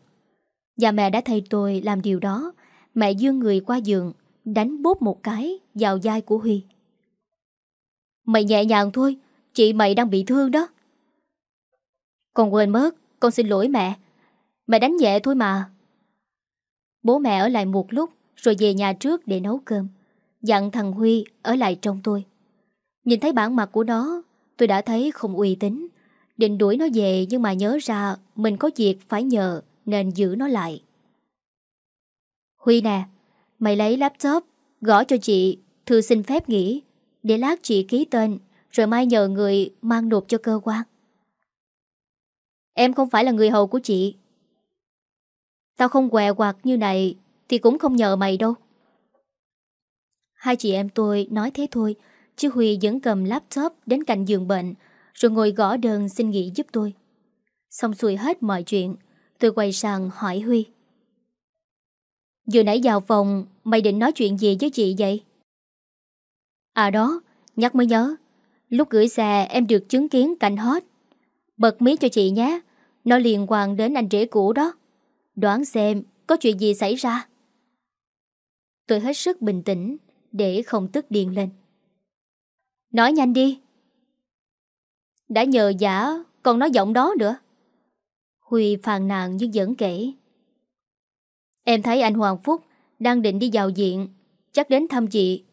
Và mẹ đã thay tôi làm điều đó, mẹ dương người qua giường, đánh bốp một cái vào vai của Huy. Mày nhẹ nhàng thôi, chị mày đang bị thương đó. Con quên mất, con xin lỗi mẹ. Mẹ đánh nhẹ thôi mà. Bố mẹ ở lại một lúc rồi về nhà trước để nấu cơm. Dặn thằng Huy ở lại trong tôi. Nhìn thấy bản mặt của nó, tôi đã thấy không uy tín. Định đuổi nó về nhưng mà nhớ ra mình có việc phải nhờ nên giữ nó lại. Huy nè, mày lấy laptop, gõ cho chị, thư xin phép nghỉ, để lát chị ký tên, rồi mai nhờ người mang nộp cho cơ quan. Em không phải là người hầu của chị Tao không què quạt như này Thì cũng không nhờ mày đâu Hai chị em tôi nói thế thôi Chứ Huy vẫn cầm laptop đến cạnh giường bệnh, Rồi ngồi gõ đơn xin nghỉ giúp tôi. Xong xuôi hết mọi chuyện, Tôi quay sang hỏi Huy. Vừa nãy vào phòng, Mày định nói chuyện gì với chị vậy? À đó, Nhắc mới nhớ. Lúc gửi xe, em được chứng kiến cảnh hot. Bật mí cho chị nhé, Nó liên quan đến anh rể cũ đó. Đoán xem có chuyện gì xảy ra. Tôi hết sức bình tĩnh Để không tức điên lên. Nói nhanh đi. Đã nhờ giả Còn nói giọng đó nữa. Huy phàn nàn nhưng vẫn kể. Em thấy anh Hoàng Phúc Đang định đi vào diện Chắc đến thăm chị.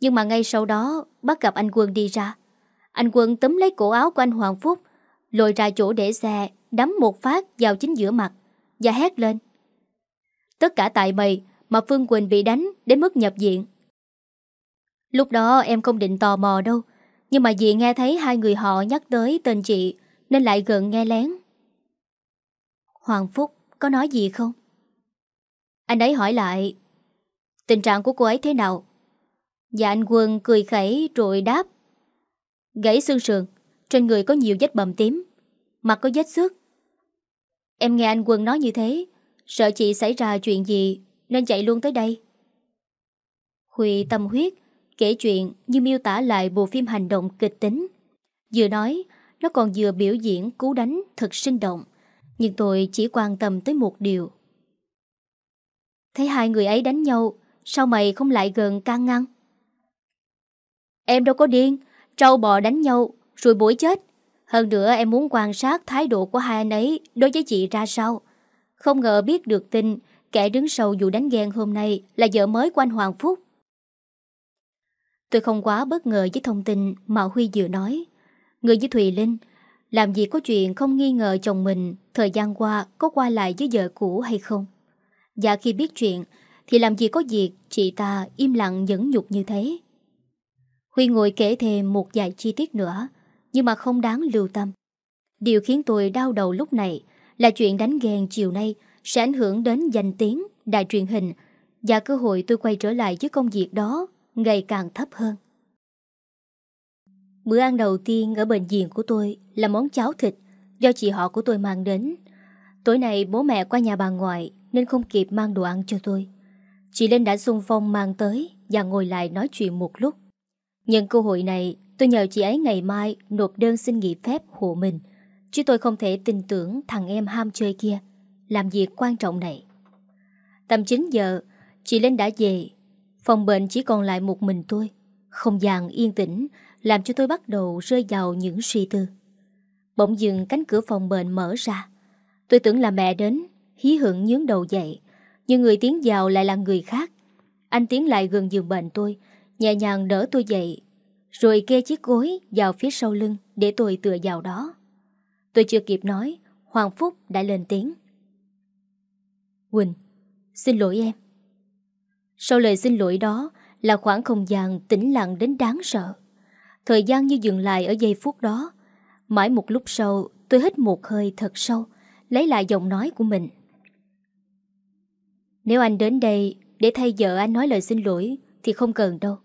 Nhưng mà ngay sau đó, bắt gặp anh Quân đi ra. Anh Quân túm lấy cổ áo của anh Hoàng Phúc, Lôi ra chỗ để xe, Đấm một phát vào chính giữa mặt Và hét lên. Tất cả tại mày Mà Phương Quỳnh bị đánh đến mức nhập viện. Lúc đó em không định tò mò đâu, Nhưng mà dì nghe thấy hai người họ nhắc tới tên chị Nên lại gần nghe lén Hoàng Phúc, có nói gì không? Anh ấy hỏi lại, Tình trạng của cô ấy thế nào? Dạ anh Quân cười khẩy rồi đáp, Gãy xương sườn, Trên người có nhiều vết bầm tím, Mặt có vết xước Em nghe anh Quân nói như thế, Sợ chị xảy ra chuyện gì Nên chạy luôn tới đây Huy tâm huyết Kể chuyện như miêu tả lại bộ phim hành động kịch tính. Vừa nói, Nó còn vừa biểu diễn cú đánh thật sinh động, Nhưng tôi chỉ quan tâm tới một điều. Thấy hai người ấy đánh nhau, Sao mày không lại gần can ngăn? Em đâu có điên, Trâu bò đánh nhau, Rồi bổi chết. Hơn nữa em muốn quan sát thái độ của hai anh ấy Đối với chị ra sao. Không ngờ biết được tin Kẻ đứng sau vụ đánh ghen hôm nay Là vợ mới của anh Hoàng Phúc. Tôi không quá bất ngờ với thông tin Mà Huy vừa nói. Người với Thùy Linh, Làm gì có chuyện không nghi ngờ chồng mình Thời gian qua có qua lại với vợ cũ hay không? Và khi biết chuyện, Thì làm gì có việc Chị ta im lặng nhẫn nhục như thế? Huy ngồi kể thêm một vài chi tiết nữa, Nhưng mà không đáng lưu tâm. Điều khiến tôi đau đầu lúc này Là chuyện đánh ghen chiều nay Sẽ ảnh hưởng đến danh tiếng, Đài truyền hình Và cơ hội tôi quay trở lại với công việc đó Ngày càng thấp hơn. Bữa ăn đầu tiên ở bệnh viện của tôi Là món cháo thịt Do chị họ của tôi mang đến. Tối nay bố mẹ qua nhà bà ngoại Nên không kịp mang đồ ăn cho tôi. Chị Linh đã xung phong mang tới Và ngồi lại nói chuyện một lúc. Nhân cơ hội này, tôi nhờ chị ấy ngày mai Nộp đơn xin nghỉ phép hộ mình, Chứ tôi không thể tin tưởng thằng em ham chơi kia. Làm việc quan trọng này. Tầm 9 giờ, Chị Linh đã về Phòng bệnh chỉ còn lại một mình tôi. Không gian yên tĩnh Làm cho tôi bắt đầu rơi vào những suy tư. Bỗng dừng cánh cửa phòng bệnh mở ra. Tôi tưởng là mẹ đến, Hí hưởng nhướng đầu dậy, Nhưng người tiến vào lại là người khác. Anh tiến lại gần giường bệnh tôi, Nhẹ nhàng đỡ tôi dậy, Rồi kê chiếc gối vào phía sau lưng Để tôi tựa vào đó. Tôi chưa kịp nói, Hoàng Phúc đã lên tiếng. Quỳnh, Xin lỗi em. Sau lời xin lỗi đó Là khoảng không gian tĩnh lặng đến đáng sợ. Thời gian như dừng lại ở giây phút đó. Mãi một lúc sau, Tôi hít một hơi thật sâu, Lấy lại giọng nói của mình. Nếu anh đến đây Để thay vợ anh nói lời xin lỗi Thì không cần đâu.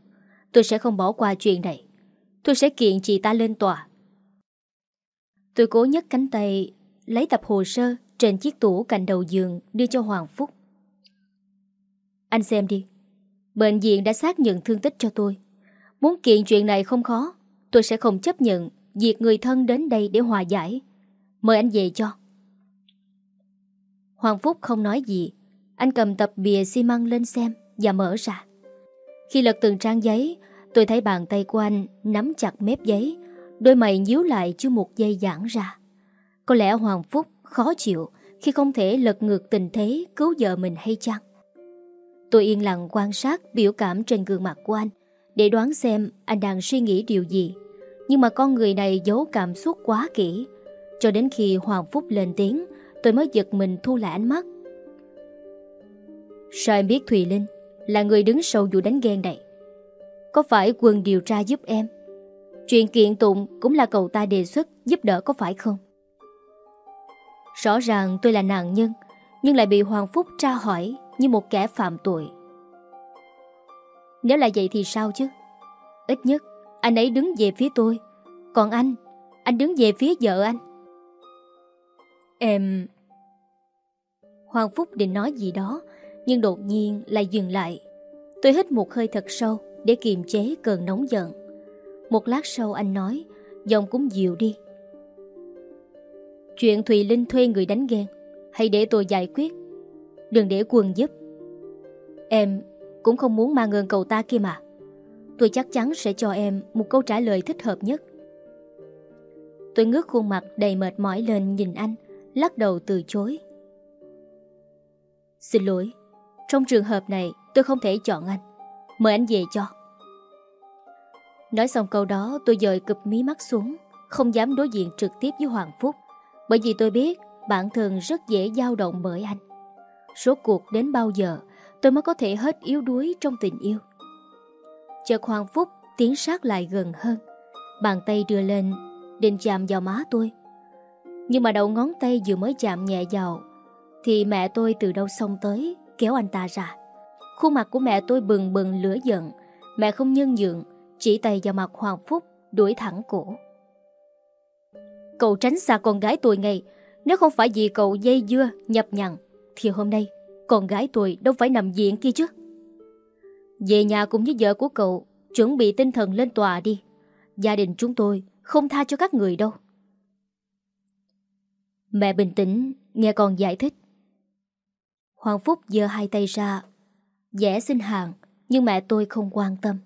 Tôi sẽ không bỏ qua chuyện này. Tôi sẽ kiện chị ta lên tòa. Tôi cố nhấc cánh tay, Lấy tập hồ sơ Trên chiếc tủ cạnh đầu giường Đưa cho Hoàng Phúc. Anh xem đi. Bệnh viện đã xác nhận thương tích cho tôi. Muốn kiện chuyện này không khó, Tôi sẽ không chấp nhận Việc người thân đến đây để hòa giải. Mời anh về cho. Hoàng Phúc không nói gì. Anh cầm tập bìa xi măng lên xem Và mở ra. Khi lật từng trang giấy, Tôi thấy bàn tay của anh nắm chặt mép giấy, Đôi mày nhíu lại chưa một giây giãn ra. Có lẽ Hoàng Phúc khó chịu Khi không thể lật ngược tình thế Cứu vợ mình hay chăng? Tôi yên lặng quan sát biểu cảm trên gương mặt của anh, Để đoán xem anh đang suy nghĩ điều gì. Nhưng mà con người này giấu cảm xúc quá kỹ. Cho đến khi Hoàng Phúc lên tiếng, Tôi mới giật mình thu lại ánh mắt. Sao em biết Thùy Linh Là người đứng sau vụ đánh ghen này? Có phải quân điều tra giúp em? Chuyện kiện tụng cũng là cậu ta đề xuất Giúp đỡ có phải không? Rõ ràng tôi là nạn nhân, Nhưng lại bị Hoàng Phúc tra hỏi. Như một kẻ phạm tội Nếu là vậy thì sao chứ Ít nhất Anh ấy đứng về phía tôi Còn anh Anh đứng về phía vợ anh Em Hoàng Phúc định nói gì đó Nhưng đột nhiên lại dừng lại Tôi hít một hơi thật sâu để kiềm chế cơn nóng giận. Một lát sau anh nói, giọng cũng dịu đi. Chuyện Thùy Linh thuê người đánh ghen, hãy để tôi giải quyết. Đừng để quân giúp. Em cũng không muốn mang ơn cậu ta kia mà. Tôi chắc chắn sẽ cho em một câu trả lời thích hợp nhất. Tôi ngước khuôn mặt đầy mệt mỏi lên nhìn anh, lắc đầu từ chối. Xin lỗi, Trong trường hợp này tôi không thể chọn anh Mời anh về cho Nói xong câu đó tôi dời cụp mí mắt xuống Không dám đối diện trực tiếp với Hoàng Phúc Bởi vì tôi biết bản thân rất dễ dao động bởi anh Số cuộc đến bao giờ, tôi mới có thể hết yếu đuối trong tình yêu? Chợt Hoàng Phúc tiến sát lại gần hơn. Bàn tay đưa lên, Định chạm vào má tôi. Nhưng mà đầu ngón tay vừa mới chạm nhẹ vào, Thì mẹ tôi từ đâu xông tới, Kéo anh ta ra. Khuôn mặt của mẹ tôi bừng bừng lửa giận, Mẹ không nhân nhượng, Chỉ tay vào mặt Hoàng Phúc, Đuổi thẳng cổ. Cậu tránh xa con gái tôi ngay, Nếu không phải vì cậu dây dưa, nhập nhằn. Thì hôm nay, Con gái tôi đâu phải nằm viện kia chứ. Về nhà cùng với vợ của cậu, Chuẩn bị tinh thần lên tòa đi. Gia đình chúng tôi không tha cho các người đâu. Mẹ bình tĩnh, Nghe con giải thích. Hoàng Phúc giơ hai tay ra vẽ xin hàng, Nhưng mẹ tôi không quan tâm.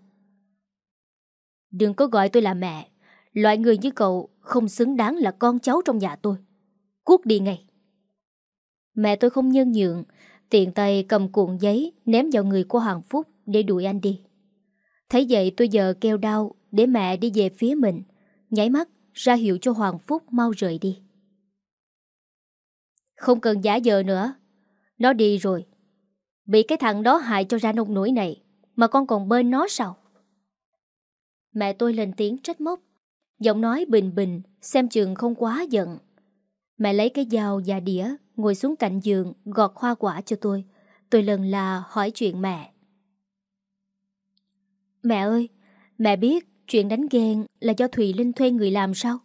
Đừng có gọi tôi là mẹ, Loại người như cậu Không xứng đáng là con cháu trong nhà tôi. Cút đi ngay. Mẹ tôi không nhân nhượng. Tiện tay cầm cuộn giấy, Ném vào người của Hoàng Phúc Để đuổi anh đi. Thấy vậy tôi giờ kêu đau Để mẹ đi về phía mình. Nháy mắt, ra hiệu cho Hoàng Phúc mau rời đi. Không cần giả vờ nữa. Nó đi rồi. Bị cái thằng đó hại cho ra nông nổi này, Mà con còn bên nó sao? Mẹ tôi lên tiếng trách móc. Giọng nói bình bình, Xem chừng không quá giận. Mẹ lấy cái dao và đĩa Ngồi xuống cạnh giường, gọt hoa quả cho tôi. Tôi lần là hỏi chuyện mẹ. Mẹ ơi, Mẹ biết chuyện đánh ghen Là do Thùy Linh thuê người làm sao?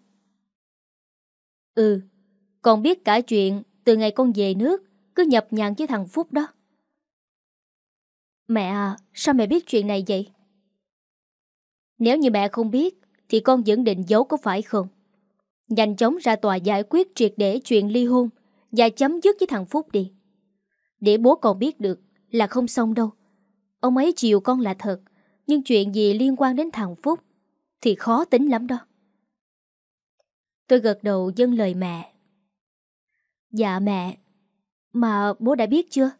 Ừ Còn biết cả chuyện Từ ngày con về nước, Cứ nhập nhằn với thằng Phúc đó. Mẹ à Sao mẹ biết chuyện này vậy? Nếu như mẹ không biết, Thì con vẫn định giấu có phải không? Nhanh chóng ra tòa giải quyết triệt để chuyện ly hôn. Và chấm dứt với thằng Phúc đi. Để bố còn biết được Là không xong đâu. Ông ấy chiều con là thật, Nhưng chuyện gì liên quan đến thằng Phúc Thì khó tính lắm đó. Tôi gật đầu dâng lời mẹ. Dạ mẹ, Mà bố đã biết chưa?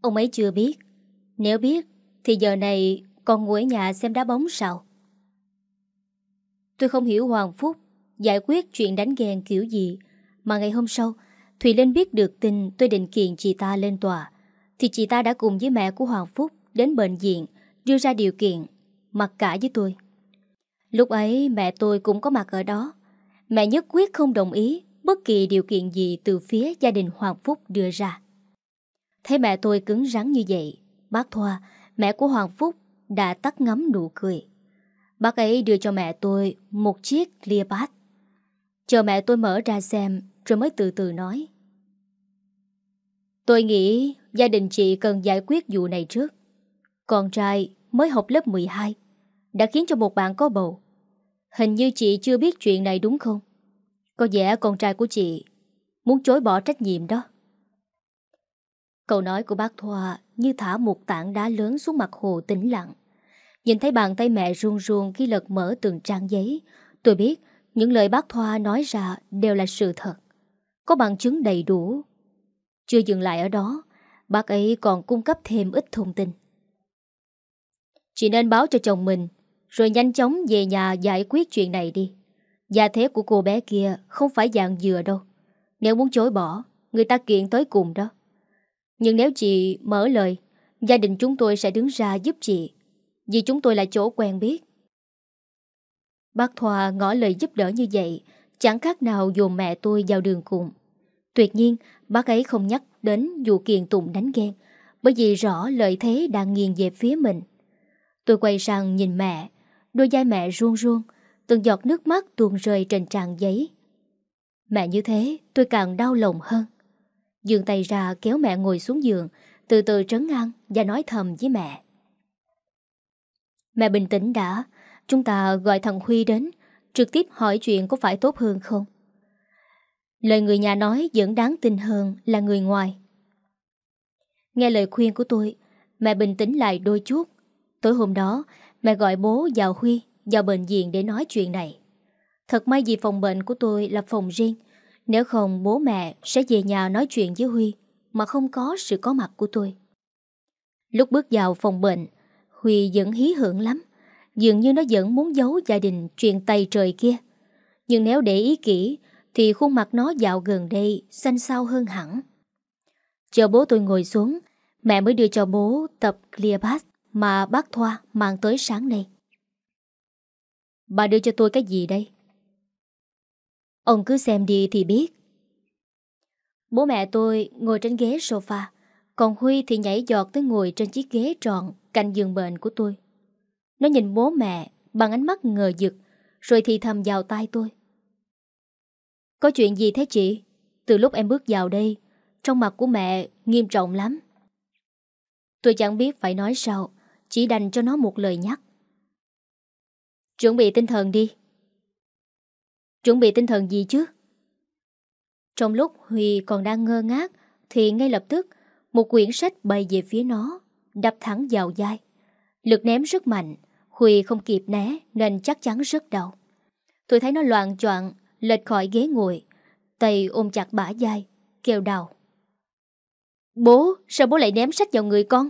Ông ấy chưa biết. Nếu biết, Thì giờ này con ngồi ở nhà xem đá bóng sao? Tôi không hiểu Hoàng Phúc Giải quyết chuyện đánh ghen kiểu gì mà ngày hôm sau Thùy Linh biết được tin tôi định kiện chị ta lên tòa Thì chị ta đã cùng với mẹ của Hoàng Phúc Đến bệnh viện Đưa ra điều kiện Mặc cả với tôi. Lúc ấy mẹ tôi cũng có mặt ở đó. Mẹ nhất quyết không đồng ý Bất kỳ điều kiện gì từ phía gia đình Hoàng Phúc đưa ra. Thấy mẹ tôi cứng rắn như vậy Bác Thoa, mẹ của Hoàng Phúc Đã tắt ngắm nụ cười. Bác ấy đưa cho mẹ tôi Một chiếc lia bát Chờ mẹ tôi mở ra xem rồi mới từ từ nói Tôi nghĩ gia đình chị cần giải quyết vụ này trước Con trai mới học lớp 12 Đã khiến cho một bạn có bầu Hình như chị chưa biết chuyện này đúng không? Có vẻ con trai của chị Muốn chối bỏ trách nhiệm đó Câu nói của bác Thoa như thả một tảng đá lớn xuống mặt hồ tĩnh lặng. Nhìn thấy bàn tay mẹ run run khi lật mở từng trang giấy, tôi biết những lời bác Thoa nói ra đều là sự thật. Có bằng chứng đầy đủ. Chưa dừng lại ở đó, bác ấy còn cung cấp thêm ít thông tin. Chị nên báo cho chồng mình, rồi nhanh chóng về nhà giải quyết chuyện này đi. Gia thế của cô bé kia không phải dạng dừa đâu. Nếu muốn chối bỏ, người ta kiện tới cùng đó. Nhưng nếu chị mở lời Gia đình chúng tôi sẽ đứng ra giúp chị Vì chúng tôi là chỗ quen biết Bác Thoa ngỏ lời giúp đỡ như vậy Chẳng khác nào dồn mẹ tôi vào đường cùng. Tuyệt nhiên, Bác ấy không nhắc đến vụ kiện tụng đánh ghen, Bởi vì rõ lợi thế đang nghiêng về phía mình. Tôi quay sang nhìn mẹ, Đôi vai mẹ ruông ruông, Từng giọt nước mắt tuôn rơi trên trang giấy. Mẹ như thế, tôi càng đau lòng hơn. Dương tay ra kéo mẹ ngồi xuống giường, Từ từ trấn an và nói thầm với mẹ. Mẹ bình tĩnh đã, Chúng ta gọi thằng Huy đến Trực tiếp hỏi chuyện có phải tốt hơn không Lời người nhà nói vẫn đáng tin hơn là người ngoài Nghe lời khuyên của tôi Mẹ bình tĩnh lại đôi chút Tối hôm đó Mẹ gọi bố vào Huy Vào bệnh viện để nói chuyện này Thật may vì phòng bệnh của tôi là phòng riêng nếu không bố mẹ sẽ về nhà nói chuyện với Huy mà không có sự có mặt của tôi. Lúc bước vào phòng bệnh, Huy vẫn hí hưởng lắm. Dường như nó vẫn muốn giấu gia đình truyền tay trời kia. Nhưng nếu để ý kỹ, thì khuôn mặt nó dạo gần đây xanh xao hơn hẳn. Chờ bố tôi ngồi xuống, mẹ mới đưa cho bố tập Cleopat mà bác Thoa mang tới sáng nay. Bà đưa cho tôi cái gì đây? Ông cứ xem đi thì biết. Bố mẹ tôi ngồi trên ghế sofa, còn Huy thì nhảy giọt tới ngồi trên chiếc ghế tròn cạnh giường bệnh của tôi. Nó nhìn bố mẹ bằng ánh mắt ngờ dực, rồi thì thầm vào tai tôi. Có chuyện gì thế chị? Từ lúc em bước vào đây, trong mặt của mẹ nghiêm trọng lắm. Tôi chẳng biết phải nói sao, chỉ đành cho nó một lời nhắc. Chuẩn bị tinh thần đi. Chuẩn bị tinh thần gì chứ? Trong lúc Huy còn đang ngơ ngác, thì ngay lập tức một quyển sách bay về phía nó, đập thẳng vào vai. Lực ném rất mạnh, Huy không kịp né nên chắc chắn rất đau. Tôi thấy nó loạn choạng lệch khỏi ghế ngồi, tay ôm chặt bả vai, kêu đau. Bố, sao bố lại ném sách vào người con?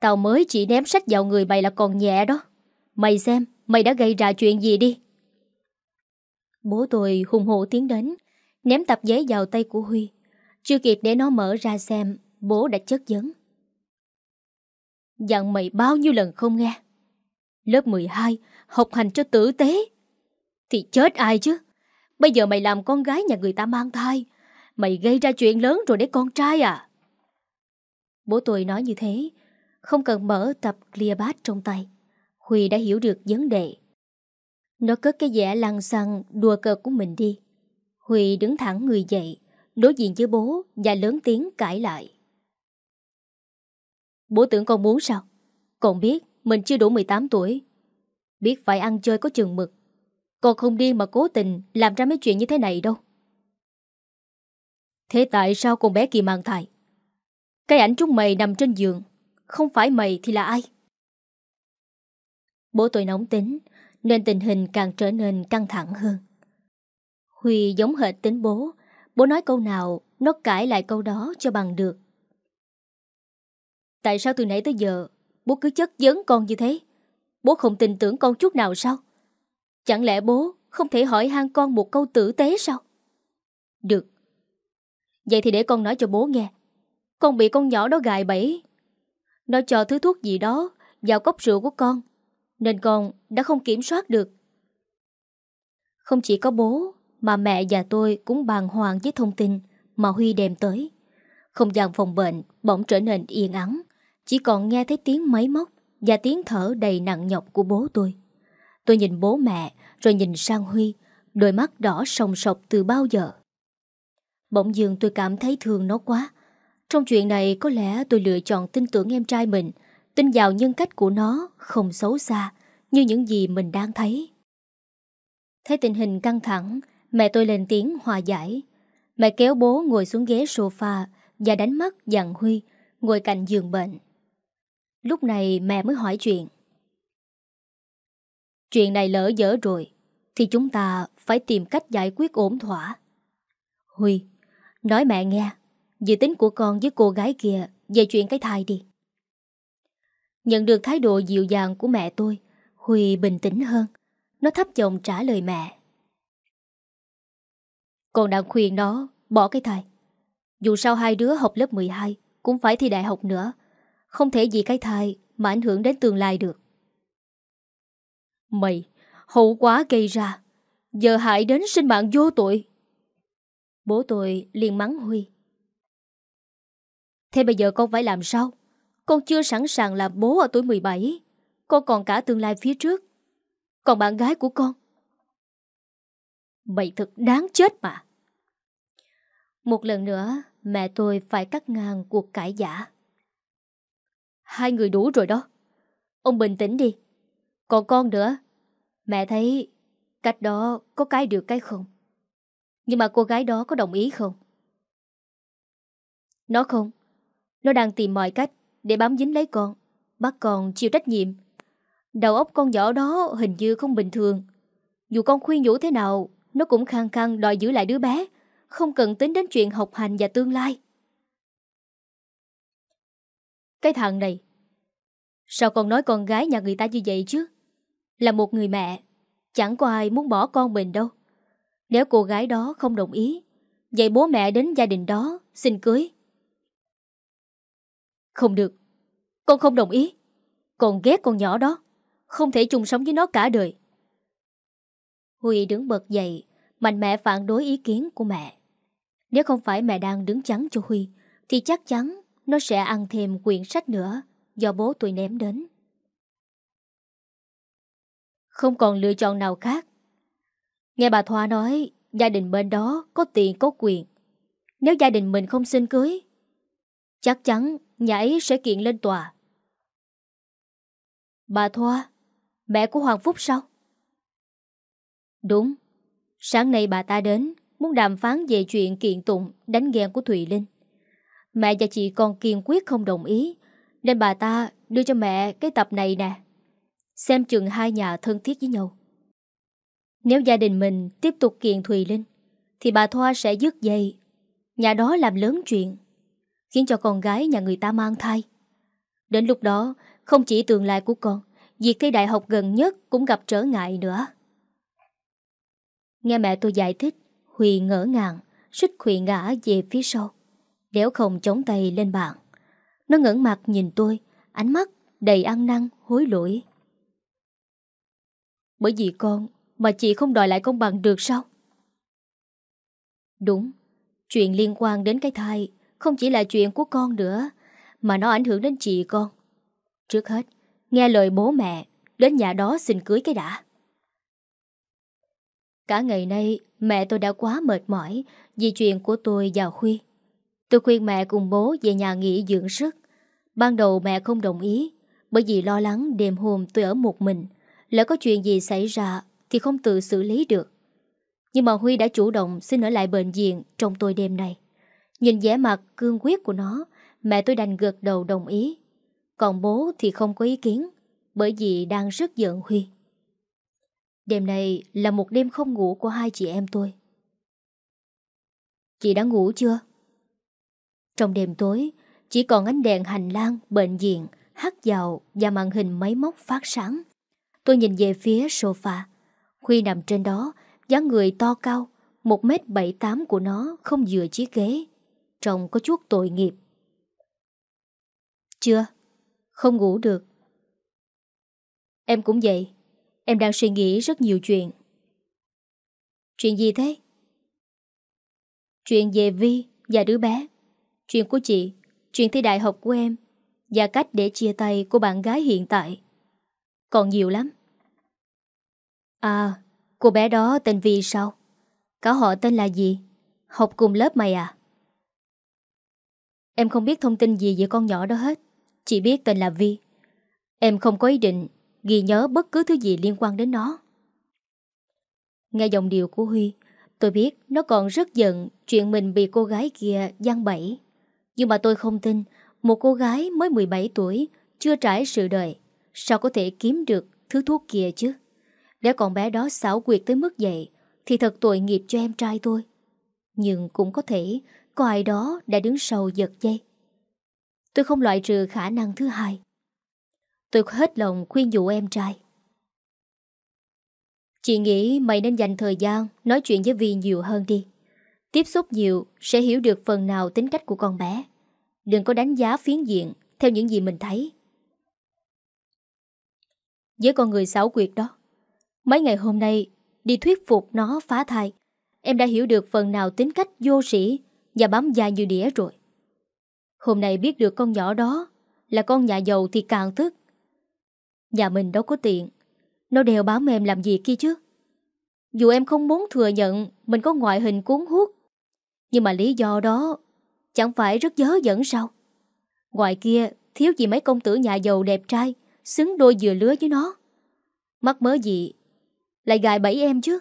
Tao mới chỉ ném sách vào người mày là còn nhẹ đó. Mày xem, mày đã gây ra chuyện gì đi. Bố tôi hùng hổ tiến đến, ném tập giấy vào tay của Huy. Chưa kịp để nó mở ra xem, bố đã chất vấn. Dặn mày bao nhiêu lần không nghe. Lớp 12, học hành cho tử tế. Thì chết ai chứ? Bây giờ mày làm con gái nhà người ta mang thai. Mày gây ra chuyện lớn rồi để con trai à? Bố tôi nói như thế, không cần mở tập Cleopat trong tay. Huy đã hiểu được vấn đề. Nó cất cái vẻ lăng xăng đùa cợt của mình đi. Huy đứng thẳng người dậy, đối diện với bố và lớn tiếng cãi lại. Bố tưởng con muốn sao? Con biết mình chưa đủ 18 tuổi. Biết phải ăn chơi có chừng mực. Con không điên mà cố tình làm ra mấy chuyện như thế này đâu. Thế tại sao con bé kia mang thai? Cái ảnh chúng mày nằm trên giường. Không phải mày thì là ai? Bố tôi nóng tính, nên tình hình càng trở nên căng thẳng hơn. Huy giống hệt tính bố, bố nói câu nào, nó cãi lại câu đó cho bằng được. Tại sao từ nãy tới giờ, bố cứ chất vấn con như thế? Bố không tin tưởng con chút nào sao? Chẳng lẽ bố không thể hỏi han con một câu tử tế sao? Được. Vậy thì để con nói cho bố nghe. Con bị con nhỏ đó gài bẫy. Nó cho thứ thuốc gì đó vào cốc rượu của con nên con đã không kiểm soát được. Không chỉ có bố, mà mẹ và tôi cũng bàng hoàng với thông tin mà Huy đem tới. Không gian phòng bệnh bỗng trở nên yên ắng, chỉ còn nghe thấy tiếng máy móc và tiếng thở đầy nặng nhọc của bố tôi. Tôi nhìn bố mẹ, rồi nhìn sang Huy, đôi mắt đỏ sòng sọc từ bao giờ. Bỗng dường tôi cảm thấy thương nó quá. Trong chuyện này có lẽ tôi lựa chọn tin tưởng em trai mình tin vào nhân cách của nó không xấu xa như những gì mình đang thấy. Thấy tình hình căng thẳng, mẹ tôi lên tiếng hòa giải. Mẹ kéo bố ngồi xuống ghế sofa và đánh mắt dặn Huy ngồi cạnh giường bệnh. Lúc này mẹ mới hỏi chuyện. Chuyện này lỡ dở rồi, thì chúng ta phải tìm cách giải quyết ổn thỏa. Huy, nói mẹ nghe, dự tính của con với cô gái kia về chuyện cái thai đi. Nhận được thái độ dịu dàng của mẹ tôi, Huy bình tĩnh hơn. Nó thấp giọng trả lời mẹ. Con đang khuyên nó bỏ cái thai. Dù sao hai đứa học lớp 12 cũng phải thi đại học nữa. Không thể vì cái thai mà ảnh hưởng đến tương lai được. Mày, hậu quả gây ra, giờ hại đến sinh mạng vô tội. Bố tôi liền mắng Huy. Thế bây giờ con phải làm sao? Con chưa sẵn sàng làm bố ở tuổi 17 Con còn cả tương lai phía trước Còn bạn gái của con Mày thật đáng chết mà Một lần nữa Mẹ tôi phải cắt ngang cuộc cãi giả Hai người đủ rồi đó. Ông bình tĩnh đi. Còn con nữa. Mẹ thấy cách đó có cái được cái không? Nhưng mà cô gái đó có đồng ý không? Nó không. Nó đang tìm mọi cách để bám dính lấy con, bắt con chịu trách nhiệm. Đầu óc con nhỏ đó hình như không bình thường. Dù con khuyên nhủ thế nào, nó cũng khăng khăng đòi giữ lại đứa bé, Không cần tính đến chuyện học hành và tương lai. Cái thằng này Sao con nói con gái nhà người ta như vậy chứ? Là một người mẹ, Chẳng có ai muốn bỏ con mình đâu. Nếu cô gái đó không đồng ý, Vậy bố mẹ đến gia đình đó Xin cưới. Không được, Con không đồng ý. Con ghét con nhỏ đó, Không thể chung sống với nó cả đời. Huy đứng bật dậy, Mạnh mẽ phản đối ý kiến của mẹ. Nếu không phải mẹ đang đứng chắn cho Huy, Thì chắc chắn Nó sẽ ăn thêm quyển sách nữa. Do bố tôi ném đến. Không còn lựa chọn nào khác. Nghe bà Thoa nói, Gia đình bên đó có tiền, có quyền. Nếu gia đình mình không xin cưới, Chắc chắn nhà ấy sẽ kiện lên tòa. Bà Thoa, Mẹ của Hoàng Phúc sao? Đúng. Sáng nay bà ta đến, Muốn đàm phán về chuyện kiện tụng Đánh ghen của Thùy Linh. Mẹ và chị còn kiên quyết không đồng ý nên bà ta đưa cho mẹ cái tập này nè. Xem chừng hai nhà thân thiết với nhau. Nếu gia đình mình tiếp tục kiện Thùy Linh Thì bà Thoa sẽ dứt dây. Nhà đó làm lớn chuyện, Khiến cho con gái nhà người ta mang thai. Đến lúc đó, Không chỉ tương lai của con Việc thi đại học gần nhất cũng gặp trở ngại nữa. Nghe mẹ tôi giải thích Huy ngỡ ngàng, Xích Huy ngã về phía sau, Đéo không chống tay lên bàn. Nó ngẩn mặt nhìn tôi, Ánh mắt đầy ăn năn, hối lỗi Bởi vì con Mà chị không đòi lại công bằng được sao Đúng, Chuyện liên quan đến cái thai Không chỉ là chuyện của con nữa, Mà nó ảnh hưởng đến chị con Trước hết, Nghe lời bố mẹ, Đến nhà đó xin cưới cái đã Cả ngày nay, mẹ tôi đã quá mệt mỏi vì chuyện của tôi và Huy. Tôi khuyên mẹ cùng bố về nhà nghỉ dưỡng sức. Ban đầu mẹ không đồng ý bởi vì lo lắng đêm hôm tôi ở một mình. Lỡ có chuyện gì xảy ra thì không tự xử lý được. Nhưng mà Huy đã chủ động xin ở lại bệnh viện trong tôi đêm nay. Nhìn vẻ mặt cương quyết của nó, mẹ tôi đành gật đầu đồng ý. Còn bố thì không có ý kiến bởi vì đang rất giận Huy. Đêm này là một đêm không ngủ của hai chị em tôi. Chị đã ngủ chưa? Trong đêm tối, chỉ còn ánh đèn hành lang, bệnh viện, hắt vào và màn hình máy móc phát sáng. Tôi nhìn về phía sofa. Khuy nằm trên đó, dáng người to cao, một mét bảy tám của nó không dựa chiếc ghế. Trông có chút tội nghiệp. Chưa, không ngủ được. Em cũng vậy. Em đang suy nghĩ rất nhiều chuyện. Chuyện gì thế? Chuyện về Vi và đứa bé. Chuyện của chị, chuyện thi đại học của em và cách để chia tay của bạn gái hiện tại. Còn nhiều lắm. À, cô bé đó tên Vi sao? Cả họ tên là gì? Học cùng lớp mày à? Em không biết thông tin gì về con nhỏ đó hết. Chỉ biết tên là Vi. Em không có ý định ghi nhớ bất cứ thứ gì liên quan đến nó. Nghe dòng điều của Huy, tôi biết nó còn rất giận chuyện mình bị cô gái kia giăng bẫy. Nhưng mà tôi không tin một cô gái mới 17 tuổi, chưa trải sự đời, sao có thể kiếm được thứ thuốc kia chứ? Nếu con bé đó xảo quyệt tới mức vậy, thì thật tội nghiệp cho em trai tôi. Nhưng cũng có thể có ai đó đã đứng sau giật dây. Tôi không loại trừ khả năng thứ hai. Tôi hết lòng khuyên dụ em trai Chị nghĩ mày nên dành thời gian Nói chuyện với Vi nhiều hơn đi Tiếp xúc nhiều sẽ hiểu được phần nào tính cách của con bé. Đừng có đánh giá phiến diện Theo những gì mình thấy. Với con người xảo quyệt đó, Mấy ngày hôm nay Đi thuyết phục nó phá thai, Em đã hiểu được phần nào tính cách vô sĩ Và bám dài như đĩa rồi. Hôm nay biết được con nhỏ đó Là con nhà giàu thì càng tức Nhà mình đâu có tiện, Nó đều bám em làm gì kia chứ? Dù em không muốn thừa nhận Mình có ngoại hình cuốn hút nhưng mà lý do đó Chẳng phải rất dớ dẫn sao? Ngoài kia thiếu gì mấy công tử nhà giàu đẹp trai Xứng đôi dừa lứa với nó? Mắc mớ gì Lại gài bẫy em chứ?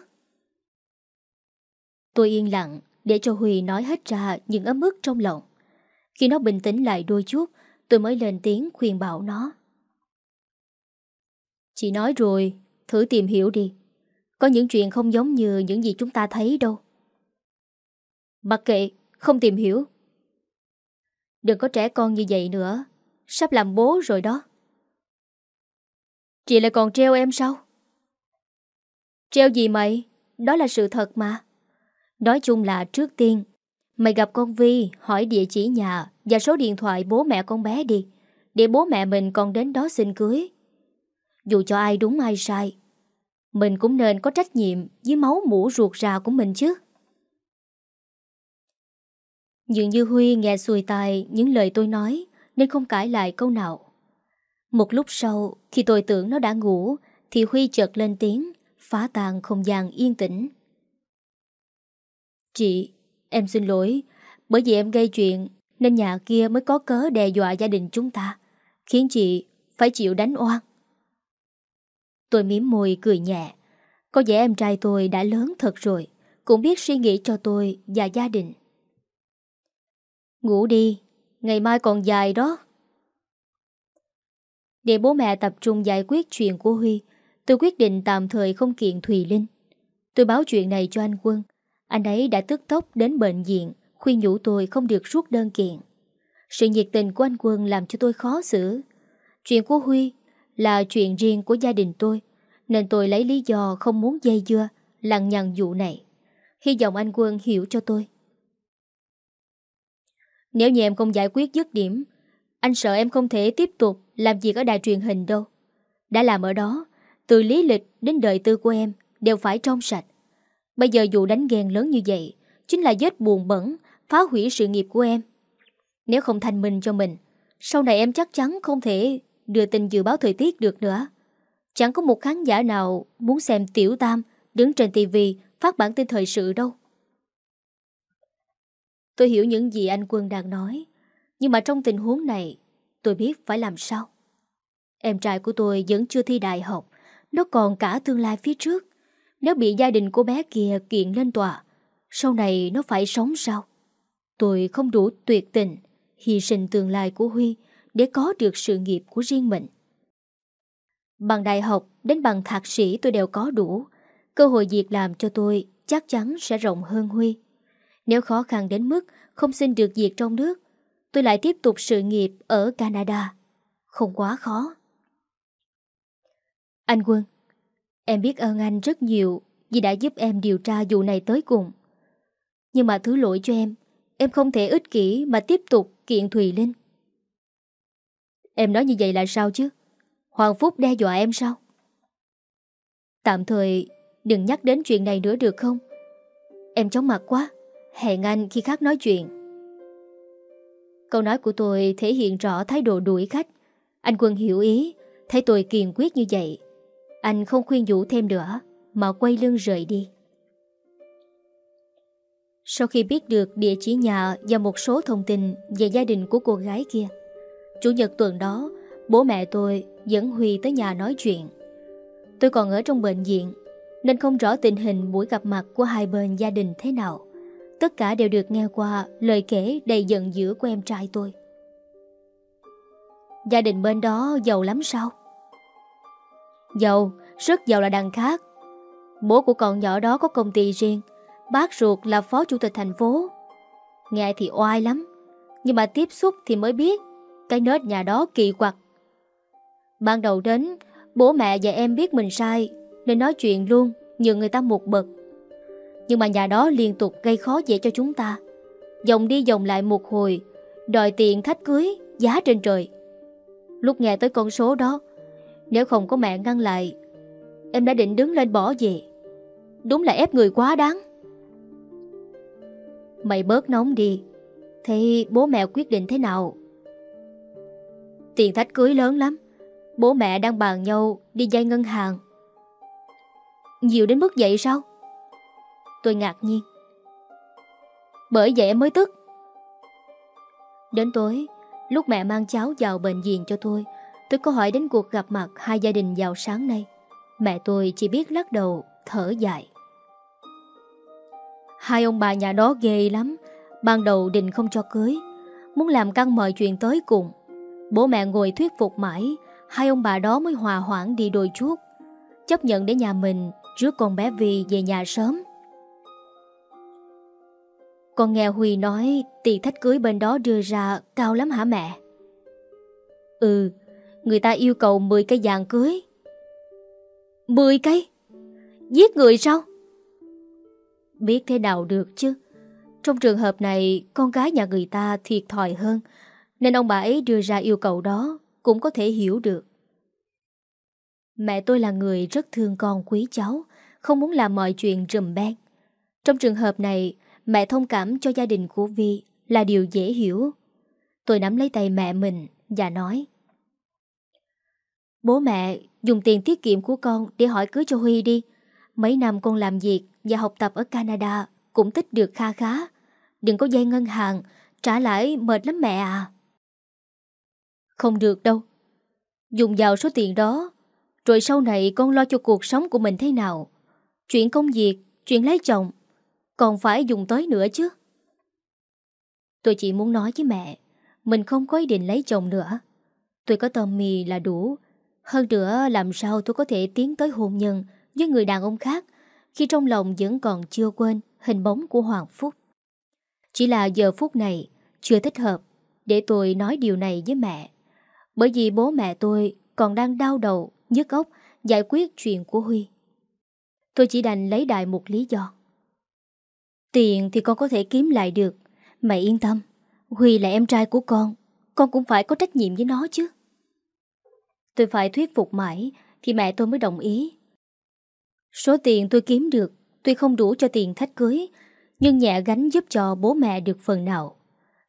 Tôi yên lặng Để cho Huy nói hết ra những ấm ức trong lòng. Khi nó bình tĩnh lại đôi chút Tôi mới lên tiếng khuyên bảo nó. Chị nói rồi, thử tìm hiểu đi. Có những chuyện không giống như những gì chúng ta thấy đâu. Mặc kệ, không tìm hiểu. Đừng có trẻ con như vậy nữa. Sắp làm bố rồi đó. Chị lại còn treo em sao? Treo gì mày? Đó là sự thật mà. Nói chung là trước tiên, mày gặp con Vi hỏi địa chỉ nhà và số điện thoại bố mẹ con bé đi, để bố mẹ mình còn đến đó xin cưới. Dù cho ai đúng ai sai, mình cũng nên có trách nhiệm với máu mũ ruột rà của mình chứ. Dường như Huy nghe xuôi tai những lời tôi nói nên không cãi lại câu nào. Một lúc sau, khi tôi tưởng nó đã ngủ, thì Huy chợt lên tiếng, phá tan không gian yên tĩnh. Chị, em xin lỗi, bởi vì em gây chuyện nên nhà kia mới có cớ đe dọa gia đình chúng ta, khiến chị phải chịu đánh oan. Tôi miếm môi cười nhẹ, có vẻ em trai tôi đã lớn thật rồi, cũng biết suy nghĩ cho tôi và gia đình. Ngủ đi, ngày mai còn dài đó. Để bố mẹ tập trung giải quyết chuyện của Huy, tôi quyết định tạm thời không kiện Thùy Linh. Tôi báo chuyện này cho anh Quân. Anh ấy đã tức tốc đến bệnh viện, khuyên nhủ tôi không được rút đơn kiện. Sự nhiệt tình của anh Quân làm cho tôi khó xử. Chuyện của Huy là chuyện riêng của gia đình tôi, nên tôi lấy lý do không muốn dây dưa, lằng nhằng vụ này. Hy vọng anh Quân hiểu cho tôi. Nếu như em không giải quyết dứt điểm, anh sợ em không thể tiếp tục làm việc ở đài truyền hình đâu. Đã làm ở đó, từ lý lịch đến đời tư của em đều phải trong sạch. Bây giờ dù đánh ghen lớn như vậy, chính là vết buồn bẩn, phá hủy sự nghiệp của em. Nếu không thành minh cho mình, sau này em chắc chắn không thể đưa tin dự báo thời tiết được nữa. Chẳng có một khán giả nào muốn xem Tiểu Tam đứng trên tivi phát bản tin thời sự đâu. Tôi hiểu những gì anh Quân đang nói, nhưng mà trong tình huống này, tôi biết phải làm sao. Em trai của tôi vẫn chưa thi đại học, nó còn cả tương lai phía trước. Nếu bị gia đình của bé kia kiện lên tòa, sau này nó phải sống sao? Tôi không đủ tuyệt tình, hy sinh tương lai của Huy để có được sự nghiệp của riêng mình. Bằng đại học đến bằng thạc sĩ tôi đều có đủ. Cơ hội việc làm cho tôi chắc chắn sẽ rộng hơn Huy. Nếu khó khăn đến mức không xin được việc trong nước, tôi lại tiếp tục sự nghiệp ở Canada. Không quá khó. Anh Quân, em biết ơn anh rất nhiều vì đã giúp em điều tra vụ này tới cùng. Nhưng mà thứ lỗi cho em, em không thể ích kỷ mà tiếp tục kiện Thùy Linh. Em nói như vậy là sao chứ? Hoàng Phúc đe dọa em sao? Tạm thời đừng nhắc đến chuyện này nữa được không? Em chóng mặt quá. Hẹn anh khi khác nói chuyện. Câu nói của tôi thể hiện rõ thái độ đuổi khách. Anh Quân hiểu ý, thấy tôi kiên quyết như vậy. Anh không khuyên nhủ thêm nữa, mà quay lưng rời đi. Sau khi biết được địa chỉ nhà và một số thông tin về gia đình của cô gái kia, Chủ nhật tuần đó, bố mẹ tôi dẫn Huy tới nhà nói chuyện. Tôi còn ở trong bệnh viện, nên không rõ tình hình buổi gặp mặt của hai bên gia đình thế nào. Tất cả đều được nghe qua lời kể đầy giận dữ của em trai tôi. Gia đình bên đó giàu lắm sao? Giàu, rất giàu là đằng khác. Bố của con nhỏ đó có công ty riêng, bác ruột là phó chủ tịch thành phố. Nghe thì oai lắm, nhưng mà tiếp xúc thì mới biết cái nết nhà đó kỳ quặc. Ban đầu đến, bố mẹ và em biết mình sai, nên nói chuyện luôn, nhường người ta một bậc. Nhưng mà nhà đó liên tục gây khó dễ cho chúng ta. Dòng đi dòng lại một hồi, Đòi tiền thách cưới, Giá trên trời. Lúc nghe tới con số đó, Nếu không có mẹ ngăn lại, Em đã định đứng lên bỏ về. Đúng là ép người quá đáng. Mày bớt nóng đi Thì bố mẹ quyết định thế nào? Tiền thách cưới lớn lắm, Bố mẹ đang bàn nhau Đi dây ngân hàng. Nhiều đến mức vậy sao? Tôi ngạc nhiên. Bởi vậy em mới tức. Đến tối, Lúc mẹ mang cháu vào bệnh viện cho tôi Tôi có hỏi đến cuộc gặp mặt Hai gia đình vào sáng nay. Mẹ tôi chỉ biết lắc đầu, Thở dài. Hai ông bà nhà đó ghê lắm, Ban đầu định không cho cưới, Muốn làm căng mọi chuyện tới cùng. Bố mẹ ngồi thuyết phục mãi, Hai ông bà đó mới hòa hoãn đi đôi chút. Chấp nhận để nhà mình, Rước con bé Vi về nhà sớm. Con nghe Huy nói tiền thách cưới bên đó đưa ra cao lắm hả mẹ? Ừ, người ta yêu cầu 10 cây vàng cưới. 10 cây? Giết người sao? Biết thế nào được chứ. Trong trường hợp này, con gái nhà người ta thiệt thòi hơn, nên ông bà ấy đưa ra yêu cầu đó cũng có thể hiểu được. Mẹ tôi là người rất thương con quý cháu, không muốn làm mọi chuyện rùm beng. Trong trường hợp này, mẹ thông cảm cho gia đình của Vi là điều dễ hiểu. Tôi nắm lấy tay mẹ mình và nói Bố mẹ dùng tiền tiết kiệm của con để hỏi cưới cho Huy đi. Mấy năm con làm việc và học tập ở Canada cũng tích được kha khá. Đừng có dây ngân hàng, trả lãi mệt lắm mẹ à. Không được đâu. Dùng vào số tiền đó, rồi sau này con lo cho cuộc sống của mình thế nào. Chuyện công việc, chuyện lấy chồng, còn phải dùng tới nữa chứ. Tôi chỉ muốn nói với mẹ, mình không có ý định lấy chồng nữa. Tôi có Tommy là đủ. Hơn nữa làm sao tôi có thể tiến tới hôn nhân với người đàn ông khác khi trong lòng vẫn còn chưa quên hình bóng của Hoàng Phúc. Chỉ là giờ phút này chưa thích hợp để tôi nói điều này với mẹ. Bởi vì bố mẹ tôi còn đang đau đầu, nhức óc giải quyết chuyện của Huy. Tôi chỉ đành lấy đại một lý do. Tiền thì con có thể kiếm lại được. Mẹ yên tâm, Huy là em trai của con, con cũng phải có trách nhiệm với nó chứ. Tôi phải thuyết phục mãi thì mẹ tôi mới đồng ý. Số tiền tôi kiếm được tuy không đủ cho tiền thách cưới, nhưng nhẹ gánh giúp cho bố mẹ được phần nào.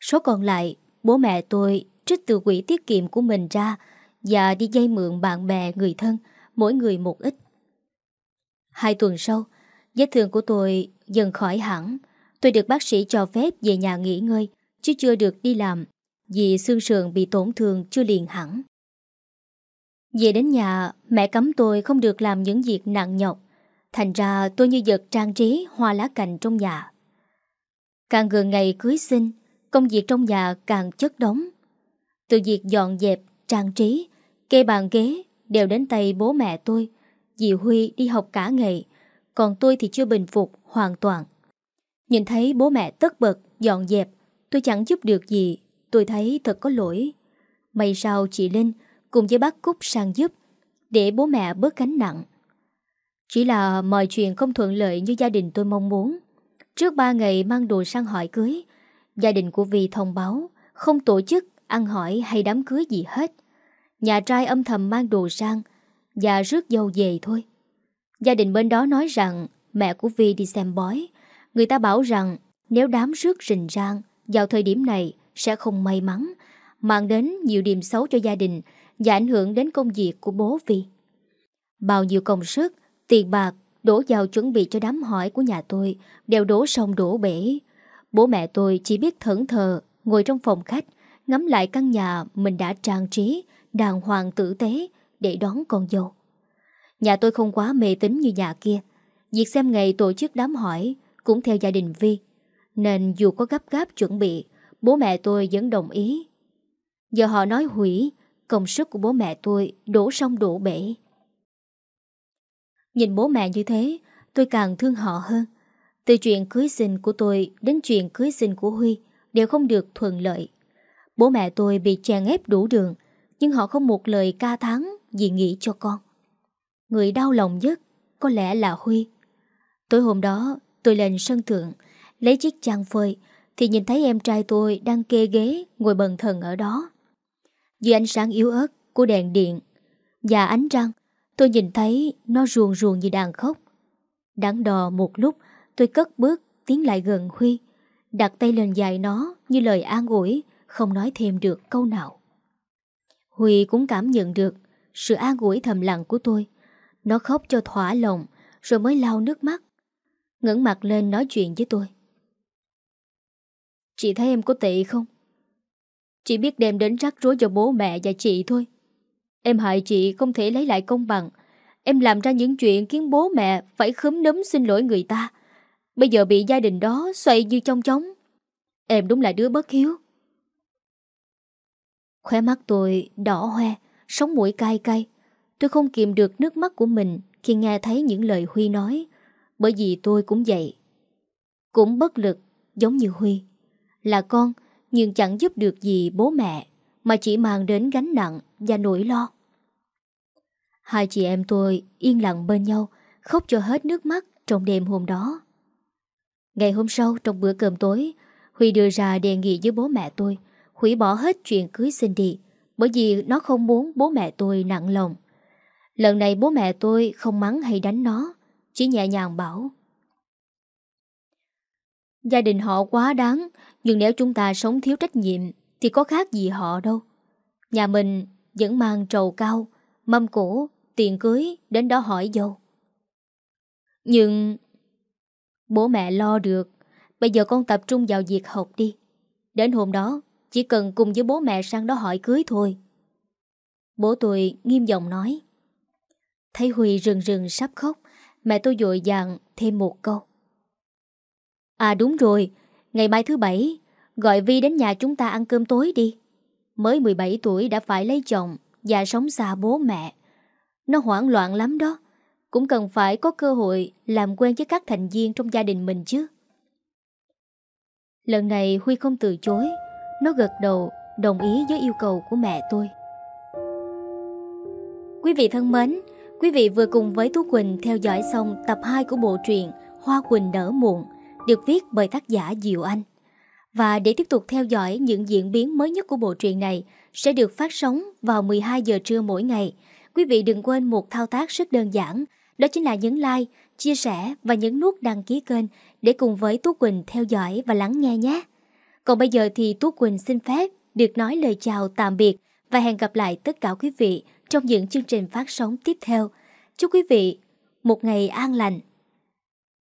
Số còn lại, bố mẹ tôi trích từ quỹ tiết kiệm của mình ra và đi dây mượn bạn bè, người thân, mỗi người một ít. Hai tuần sau, vết thương của tôi dần khỏi hẳn. Tôi được bác sĩ cho phép về nhà nghỉ ngơi, chứ chưa được đi làm, vì xương sườn bị tổn thương chưa liền hẳn. Về đến nhà, mẹ cấm tôi không được làm những việc nặng nhọc. Thành ra tôi như vật trang trí hoa lá cành trong nhà. Càng gần ngày cưới sinh, công việc trong nhà càng chất đóng. Từ việc dọn dẹp, trang trí, kê bàn ghế đều đến tay bố mẹ tôi. Dì Huy đi học cả ngày, còn tôi thì chưa bình phục hoàn toàn. Nhìn thấy bố mẹ tất bật, dọn dẹp, tôi chẳng giúp được gì, tôi thấy thật có lỗi. May sao chị Linh cùng với bác Cúc sang giúp, để bố mẹ bớt gánh nặng. Chỉ là mọi chuyện không thuận lợi như gia đình tôi mong muốn. Trước ba ngày mang đồ sang hỏi cưới, gia đình của Vi thông báo không tổ chức ăn hỏi hay đám cưới gì hết. Nhà trai âm thầm mang đồ sang và rước dâu về thôi. Gia đình bên đó nói rằng mẹ của Vi đi xem bói. Người ta bảo rằng nếu đám rước rình rang vào thời điểm này sẽ không may mắn, mang đến nhiều điểm xấu cho gia đình và ảnh hưởng đến công việc của bố Vi. Bao nhiêu công sức, tiền bạc đổ vào chuẩn bị cho đám hỏi của nhà tôi đều đổ sông đổ bể. Bố mẹ tôi chỉ biết thẫn thờ, ngồi trong phòng khách, ngắm lại căn nhà mình đã trang trí, đàng hoàng tử tế để đón con dâu. Nhà tôi không quá mê tín như nhà kia. Việc xem ngày tổ chức đám hỏi cũng theo gia đình Vi. Nên dù có gấp gáp chuẩn bị, bố mẹ tôi vẫn đồng ý. Giờ họ nói hủy, công sức của bố mẹ tôi đổ sông đổ bể. Nhìn bố mẹ như thế, tôi càng thương họ hơn. Từ chuyện cưới sinh của tôi đến chuyện cưới sinh của Huy đều không được thuận lợi. Bố mẹ tôi bị chèn ép đủ đường, nhưng họ không một lời ca thắng vì nghĩ cho con. Người đau lòng nhất có lẽ là Huy. Tối hôm đó tôi lên sân thượng, lấy chiếc chăn phơi thì nhìn thấy em trai tôi đang kê ghế ngồi bần thần ở đó. Dưới ánh sáng yếu ớt của đèn điện và ánh trăng, tôi nhìn thấy nó ruồn ruồn như đang khóc. Đáng đò một lúc, tôi cất bước tiến lại gần Huy, đặt tay lên dài nó như lời an ủi, không nói thêm được câu nào. Huy cũng cảm nhận được sự an ủi thầm lặng của tôi. Nó khóc cho thỏa lòng, rồi mới lau nước mắt. ngẩng mặt lên nói chuyện với tôi. Chị thấy em có tệ không? Chị biết đem đến rắc rối cho bố mẹ và chị thôi. Em hại chị không thể lấy lại công bằng. Em làm ra những chuyện khiến bố mẹ phải khấm nấm xin lỗi người ta. Bây giờ bị gia đình đó xoay như trong chóng. Em đúng là đứa bất hiếu. Khóe mắt tôi đỏ hoe, sống mũi cay cay. Tôi không kìm được nước mắt của mình khi nghe thấy những lời Huy nói. Bởi vì tôi cũng vậy. Cũng bất lực giống như Huy. Là con, nhưng chẳng giúp được gì bố mẹ, mà chỉ mang đến gánh nặng và nỗi lo. Hai chị em tôi yên lặng bên nhau, khóc cho hết nước mắt trong đêm hôm đó. Ngày hôm sau trong bữa cơm tối, Huy đưa ra đề nghị với bố mẹ tôi hủy bỏ hết chuyện cưới Cindy bởi vì nó không muốn bố mẹ tôi nặng lòng. Lần này bố mẹ tôi không mắng hay đánh nó, chỉ nhẹ nhàng bảo. Gia đình họ quá đáng, nhưng nếu chúng ta sống thiếu trách nhiệm thì có khác gì họ đâu. Nhà mình vẫn mang trầu cao, mâm cổ, tiền cưới đến đó hỏi dâu. Nhưng bố mẹ lo được, bây giờ con tập trung vào việc học đi. Đến hôm đó, chỉ cần cùng với bố mẹ sang đó hỏi cưới thôi. Bố tôi nghiêm giọng nói. Thấy Huy rừng rừng sắp khóc, mẹ tôi dội dàng thêm một câu. À đúng rồi, ngày mai thứ bảy, gọi Vi đến nhà chúng ta ăn cơm tối đi. Mới 17 tuổi đã phải lấy chồng và sống xa bố mẹ. Nó hoảng loạn lắm đó. Cũng cần phải có cơ hội làm quen với các thành viên trong gia đình mình chứ. Lần này Huy không từ chối, nó gật đầu đồng ý với yêu cầu của mẹ tôi. Quý vị thân mến, quý vị vừa cùng với Tú Quỳnh theo dõi xong tập 2 của bộ truyện Hoa Quỳnh nở muộn được viết bởi tác giả Diệu Anh. Và để tiếp tục theo dõi những diễn biến mới nhất của bộ truyện này sẽ được phát sóng vào 12 giờ trưa mỗi ngày. Quý vị đừng quên một thao tác rất đơn giản, đó chính là nhấn like, chia sẻ và nhấn nút đăng ký kênh để cùng với Tú Quỳnh theo dõi và lắng nghe nhé. Còn bây giờ thì Tú Quỳnh xin phép được nói lời chào tạm biệt và hẹn gặp lại tất cả quý vị trong những chương trình phát sóng tiếp theo. Chúc quý vị một ngày an lành